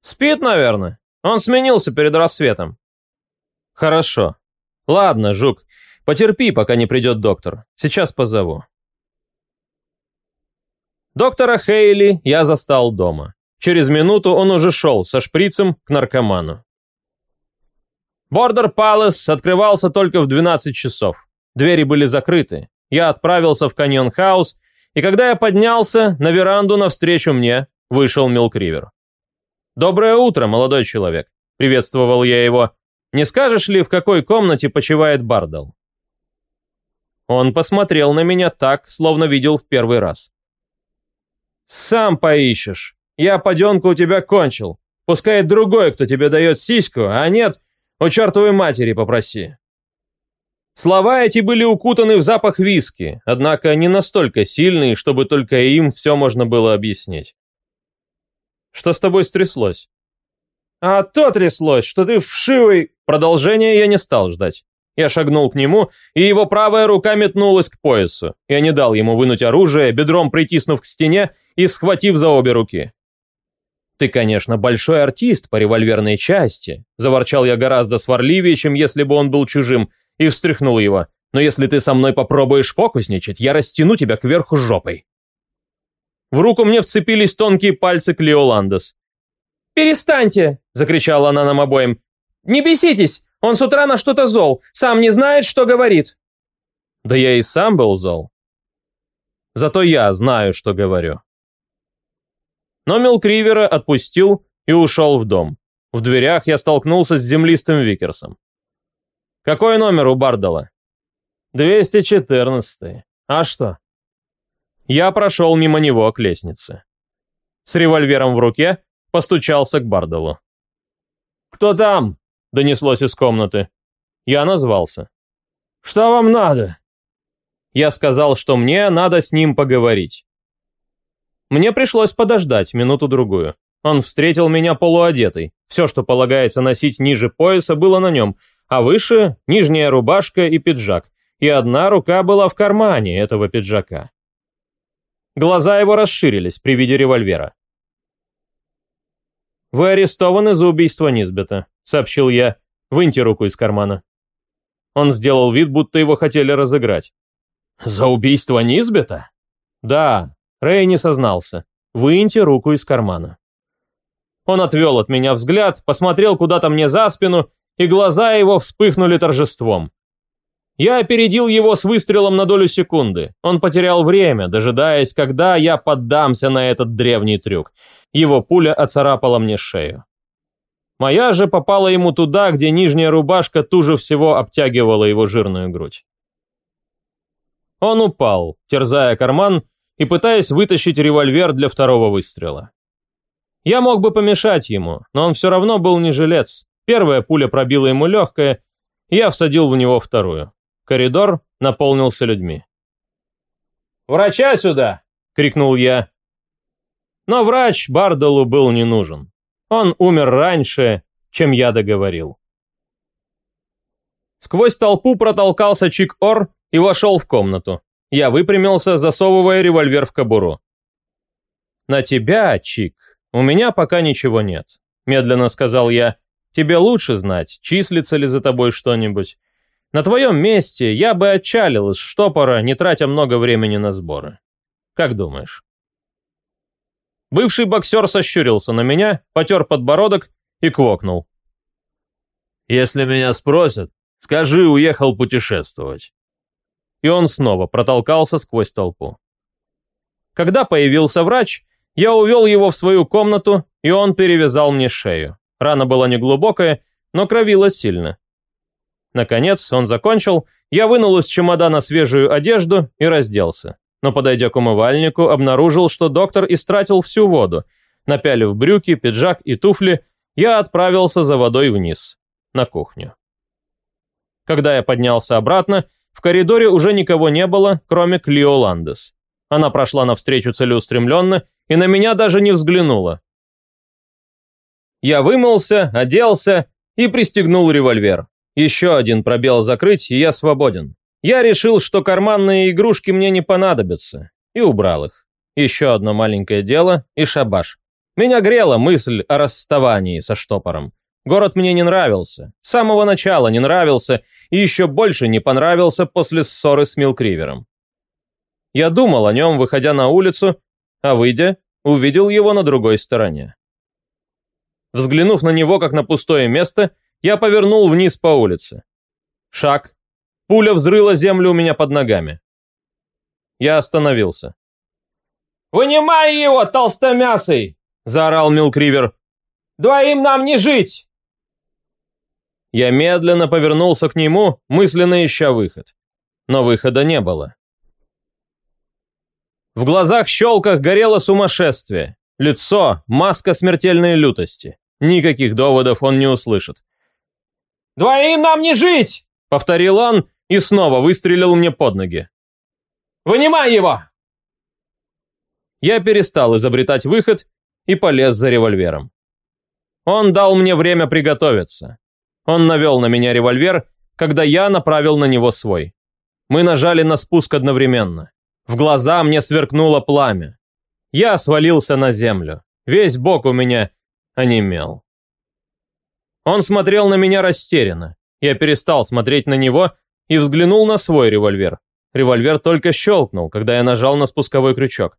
Спит, наверное. Он сменился перед рассветом. Хорошо. Ладно, Жук, потерпи, пока не придет доктор. Сейчас позову. Доктора Хейли я застал дома. Через минуту он уже шел со шприцем к наркоману. Бордер Палас открывался только в 12 часов. Двери были закрыты. Я отправился в каньон-хаус и когда я поднялся, на веранду навстречу мне вышел Милкривер. «Доброе утро, молодой человек», — приветствовал я его. «Не скажешь ли, в какой комнате почивает Бардал?» Он посмотрел на меня так, словно видел в первый раз. «Сам поищешь. Я поденку у тебя кончил. Пускай другой, кто тебе дает сиську, а нет, у чертовой матери попроси». Слова эти были укутаны в запах виски, однако не настолько сильный, чтобы только им все можно было объяснить. «Что с тобой стряслось?» «А то тряслось, что ты вшивый...» Продолжение я не стал ждать. Я шагнул к нему, и его правая рука метнулась к поясу. Я не дал ему вынуть оружие, бедром притиснув к стене и схватив за обе руки. «Ты, конечно, большой артист по револьверной части», – заворчал я гораздо сварливее, чем если бы он был чужим, и встряхнул его. «Но если ты со мной попробуешь фокусничать, я растяну тебя кверху жопой». В руку мне вцепились тонкие пальцы Клеоландос. «Перестаньте!» – закричала она нам обоим. «Не беситесь! Он с утра на что-то зол, сам не знает, что говорит». Да я и сам был зол. Зато я знаю, что говорю. Но Милкривера отпустил и ушел в дом. В дверях я столкнулся с землистым Викерсом. «Какой номер у Бардала?» «214. А что?» Я прошел мимо него к лестнице. С револьвером в руке постучался к Бардалу. «Кто там?» — донеслось из комнаты. Я назвался. «Что вам надо?» Я сказал, что мне надо с ним поговорить. Мне пришлось подождать минуту-другую. Он встретил меня полуодетый. Все, что полагается носить ниже пояса, было на нем, а выше — нижняя рубашка и пиджак, и одна рука была в кармане этого пиджака. Глаза его расширились при виде револьвера. «Вы арестованы за убийство Низбета», — сообщил я. «Выньте руку из кармана». Он сделал вид, будто его хотели разыграть. «За убийство Низбета?» «Да», — Рэй не сознался. «Выньте руку из кармана». Он отвел от меня взгляд, посмотрел куда-то мне за спину, и глаза его вспыхнули торжеством. Я опередил его с выстрелом на долю секунды. Он потерял время, дожидаясь, когда я поддамся на этот древний трюк. Его пуля оцарапала мне шею. Моя же попала ему туда, где нижняя рубашка туже всего обтягивала его жирную грудь. Он упал, терзая карман и пытаясь вытащить револьвер для второго выстрела. Я мог бы помешать ему, но он все равно был не жилец. Первая пуля пробила ему легкое, я всадил в него вторую. Коридор наполнился людьми. «Врача сюда!» — крикнул я. Но врач Бардалу был не нужен. Он умер раньше, чем я договорил. Сквозь толпу протолкался Чик-Ор и вошел в комнату. Я выпрямился, засовывая револьвер в кобуру. «На тебя, Чик, у меня пока ничего нет», — медленно сказал я. «Тебе лучше знать, числится ли за тобой что-нибудь. На твоем месте я бы отчалил из штопора, не тратя много времени на сборы. Как думаешь?» Бывший боксер сощурился на меня, потер подбородок и квокнул. «Если меня спросят, скажи, уехал путешествовать». И он снова протолкался сквозь толпу. Когда появился врач, я увел его в свою комнату, и он перевязал мне шею. Рана была неглубокая, но кровила сильно. Наконец он закончил, я вынул из чемодана свежую одежду и разделся но, подойдя к умывальнику, обнаружил, что доктор истратил всю воду. Напялив брюки, пиджак и туфли, я отправился за водой вниз, на кухню. Когда я поднялся обратно, в коридоре уже никого не было, кроме Клио Ландес. Она прошла навстречу целеустремленно и на меня даже не взглянула. Я вымылся, оделся и пристегнул револьвер. Еще один пробел закрыть, и я свободен. Я решил, что карманные игрушки мне не понадобятся, и убрал их. Еще одно маленькое дело и шабаш. Меня грела мысль о расставании со штопором. Город мне не нравился, с самого начала не нравился и еще больше не понравился после ссоры с Милкривером. Я думал о нем, выходя на улицу, а выйдя, увидел его на другой стороне. Взглянув на него, как на пустое место, я повернул вниз по улице. Шаг, Пуля взрыла землю у меня под ногами. Я остановился. «Вынимай его, толстомясый!» – заорал Милкривер. Двоим нам не жить!» Я медленно повернулся к нему, мысленно ища выход. Но выхода не было. В глазах щелках горело сумасшествие. Лицо – маска смертельной лютости. Никаких доводов он не услышит. «Двоим нам не жить!» – повторил он и снова выстрелил мне под ноги. «Вынимай его!» Я перестал изобретать выход и полез за револьвером. Он дал мне время приготовиться. Он навел на меня револьвер, когда я направил на него свой. Мы нажали на спуск одновременно. В глаза мне сверкнуло пламя. Я свалился на землю. Весь бок у меня онемел. Он смотрел на меня растерянно. Я перестал смотреть на него и взглянул на свой револьвер. Револьвер только щелкнул, когда я нажал на спусковой крючок.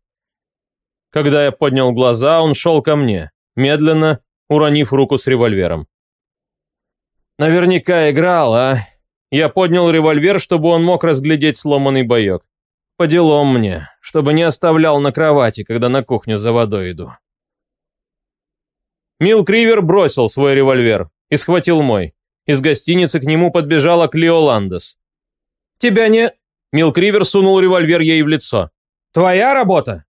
Когда я поднял глаза, он шел ко мне, медленно, уронив руку с револьвером. Наверняка играл, а? Я поднял револьвер, чтобы он мог разглядеть сломанный боек. По делам мне, чтобы не оставлял на кровати, когда на кухню за водой иду. Мил Кривер бросил свой револьвер и схватил мой. Из гостиницы к нему подбежала Клео Ландес. «Тебя не...» Мил Кривер сунул револьвер ей в лицо. «Твоя работа?»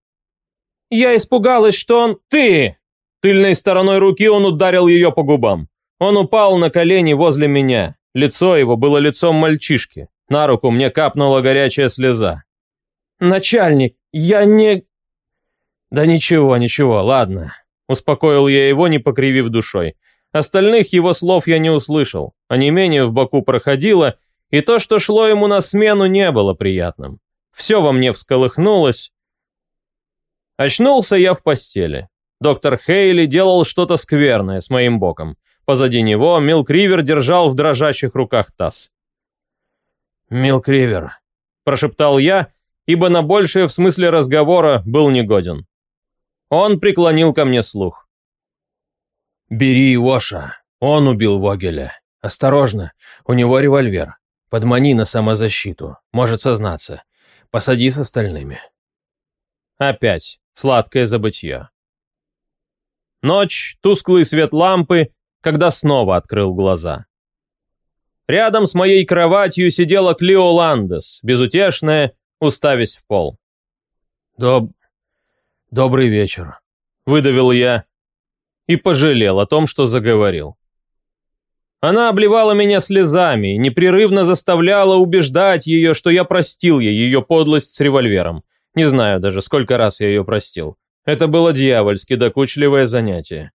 Я испугалась, что он... «Ты!» Тыльной стороной руки он ударил ее по губам. Он упал на колени возле меня. Лицо его было лицом мальчишки. На руку мне капнула горячая слеза. «Начальник, я не...» «Да ничего, ничего, ладно». Успокоил я его, не покривив душой. Остальных его слов я не услышал. А не менее в боку проходило, и то, что шло ему на смену, не было приятным. Все во мне всколыхнулось. Очнулся я в постели. Доктор Хейли делал что-то скверное с моим боком. Позади него Милк Ривер держал в дрожащих руках таз. «Милк Ривер», – прошептал я, ибо на большее в смысле разговора был негоден. Он преклонил ко мне слух. «Бери Воша, он убил Вогеля. Осторожно, у него револьвер. Подмани на самозащиту, может сознаться. Посади с остальными». Опять сладкое забытье. Ночь, тусклый свет лампы, когда снова открыл глаза. Рядом с моей кроватью сидела Клио Ландес, безутешная, уставясь в пол. «Доб... добрый вечер», — выдавил я и пожалел о том, что заговорил. Она обливала меня слезами непрерывно заставляла убеждать ее, что я простил ей ее подлость с револьвером. Не знаю даже, сколько раз я ее простил. Это было дьявольски докучливое занятие.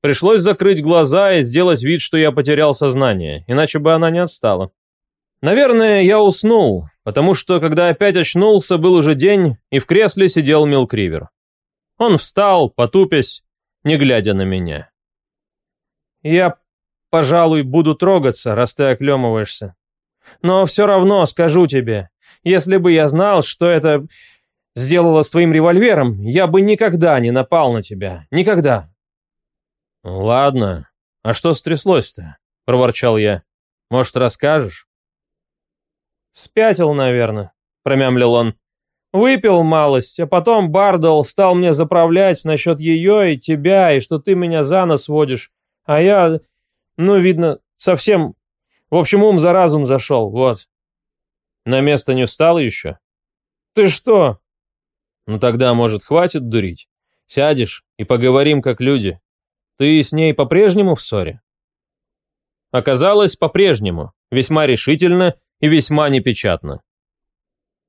Пришлось закрыть глаза и сделать вид, что я потерял сознание, иначе бы она не отстала. Наверное, я уснул, потому что, когда опять очнулся, был уже день, и в кресле сидел Милкривер. Он встал, потупясь, не глядя на меня. «Я, пожалуй, буду трогаться, раз ты оклемываешься. Но все равно скажу тебе, если бы я знал, что это сделала с твоим револьвером, я бы никогда не напал на тебя. Никогда. Ладно. А что стряслось-то? Проворчал я. Может, расскажешь? Спятил, наверное, промямлил он. Выпил малость, а потом Бардал стал мне заправлять насчет ее и тебя, и что ты меня за нос водишь. А я, ну, видно, совсем... В общем, ум за разум зашел, вот. На место не встал еще? Ты что, ну тогда, может, хватит дурить? Сядешь и поговорим как люди. Ты с ней по-прежнему в ссоре? Оказалось, по-прежнему, весьма решительно и весьма непечатно.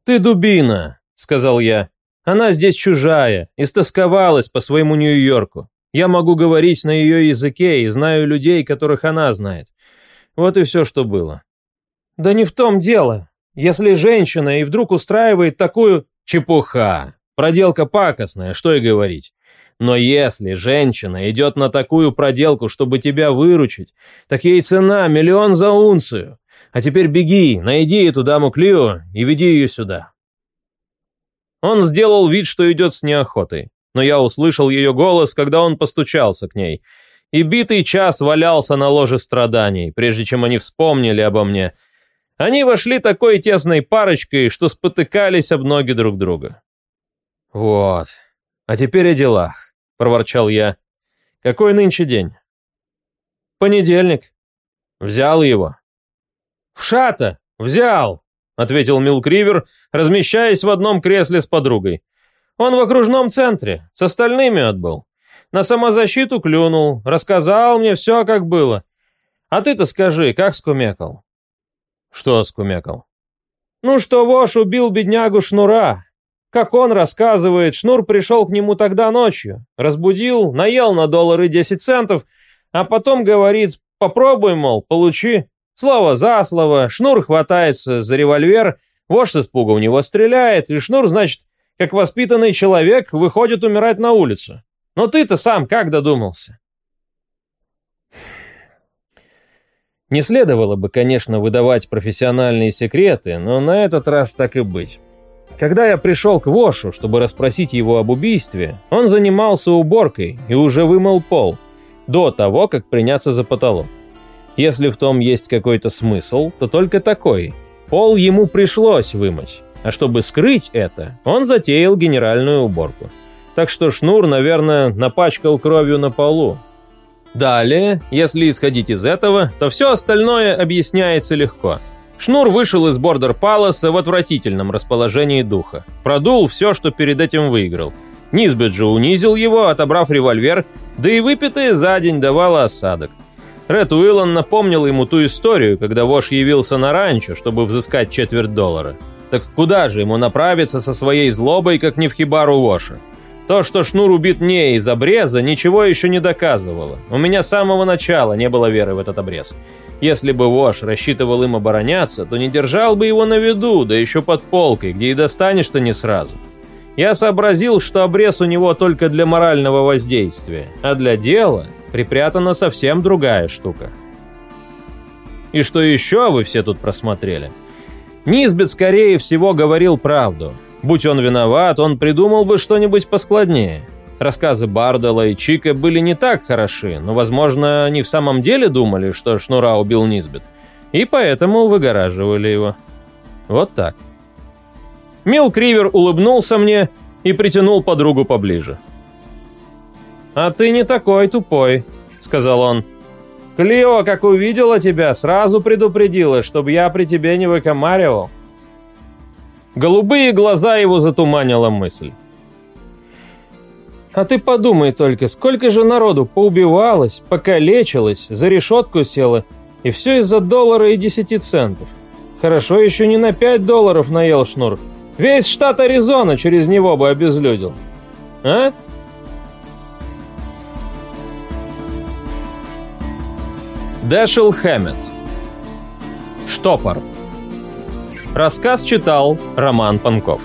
«Ты дубина», — сказал я. «Она здесь чужая, истосковалась по своему Нью-Йорку. Я могу говорить на ее языке и знаю людей, которых она знает. Вот и все, что было». «Да не в том дело. Если женщина и вдруг устраивает такую...» «Чепуха. Проделка пакостная, что и говорить. Но если женщина идет на такую проделку, чтобы тебя выручить, так ей цена миллион за унцию. А теперь беги, найди эту даму Клио и веди ее сюда. Он сделал вид, что идет с неохотой, но я услышал ее голос, когда он постучался к ней, и битый час валялся на ложе страданий, прежде чем они вспомнили обо мне. Они вошли такой тесной парочкой, что спотыкались об ноги друг друга. «Вот. А теперь о делах», — проворчал я. Какой нынче день? Понедельник. Взял его. В шата! Взял! Ответил Милкривер, размещаясь в одном кресле с подругой. Он в окружном центре, с остальными отбыл. На самозащиту клюнул, рассказал мне все, как было. А ты-то скажи, как скумекал? Что скумекал? Ну, что Вош убил беднягу Шнура. Как он рассказывает, Шнур пришел к нему тогда ночью, разбудил, наел на доллары 10 центов, а потом говорит, попробуй, мол, получи. Слово за слово, Шнур хватается за револьвер, Вош с испуга у него стреляет, и Шнур, значит, как воспитанный человек, выходит умирать на улицу. Но ты-то сам как додумался? Не следовало бы, конечно, выдавать профессиональные секреты, но на этот раз так и быть. Когда я пришел к Вошу, чтобы расспросить его об убийстве, он занимался уборкой и уже вымыл пол, до того, как приняться за потолок. Если в том есть какой-то смысл, то только такой. Пол ему пришлось вымыть, а чтобы скрыть это, он затеял генеральную уборку. Так что Шнур, наверное, напачкал кровью на полу. Далее, если исходить из этого, то все остальное объясняется легко. Шнур вышел из Бордер Паласа в отвратительном расположении духа. Продул все, что перед этим выиграл. Низбет же унизил его, отобрав револьвер, да и выпитое за день давало осадок. Ред Уиллан напомнил ему ту историю, когда Вош явился на ранчо, чтобы взыскать четверть доллара. Так куда же ему направиться со своей злобой, как не в хибару Воша? То, что Шнур убит не из обреза, ничего еще не доказывало. У меня с самого начала не было веры в этот обрез. Если бы Вош рассчитывал им обороняться, то не держал бы его на виду, да еще под полкой, где и достанешь-то не сразу. Я сообразил, что обрез у него только для морального воздействия, а для дела припрятана совсем другая штука. И что еще вы все тут просмотрели? Низбет, скорее всего, говорил правду. Будь он виноват, он придумал бы что-нибудь поскладнее. Рассказы Бардала и Чика были не так хороши, но, возможно, они в самом деле думали, что Шнура убил Низбет, и поэтому выгораживали его. Вот так. Мил Кривер улыбнулся мне и притянул подругу поближе. «А ты не такой тупой», — сказал он. «Клио, как увидела тебя, сразу предупредила, чтобы я при тебе не выкомаривал». Голубые глаза его затуманила мысль. «А ты подумай только, сколько же народу поубивалось, покалечилось, за решетку село, и все из-за доллара и десяти центов. Хорошо еще не на пять долларов наел шнур. Весь штат Аризона через него бы обезлюдил. А?» Дэшел Хэммет. Штопор. Рассказ читал Роман Панков.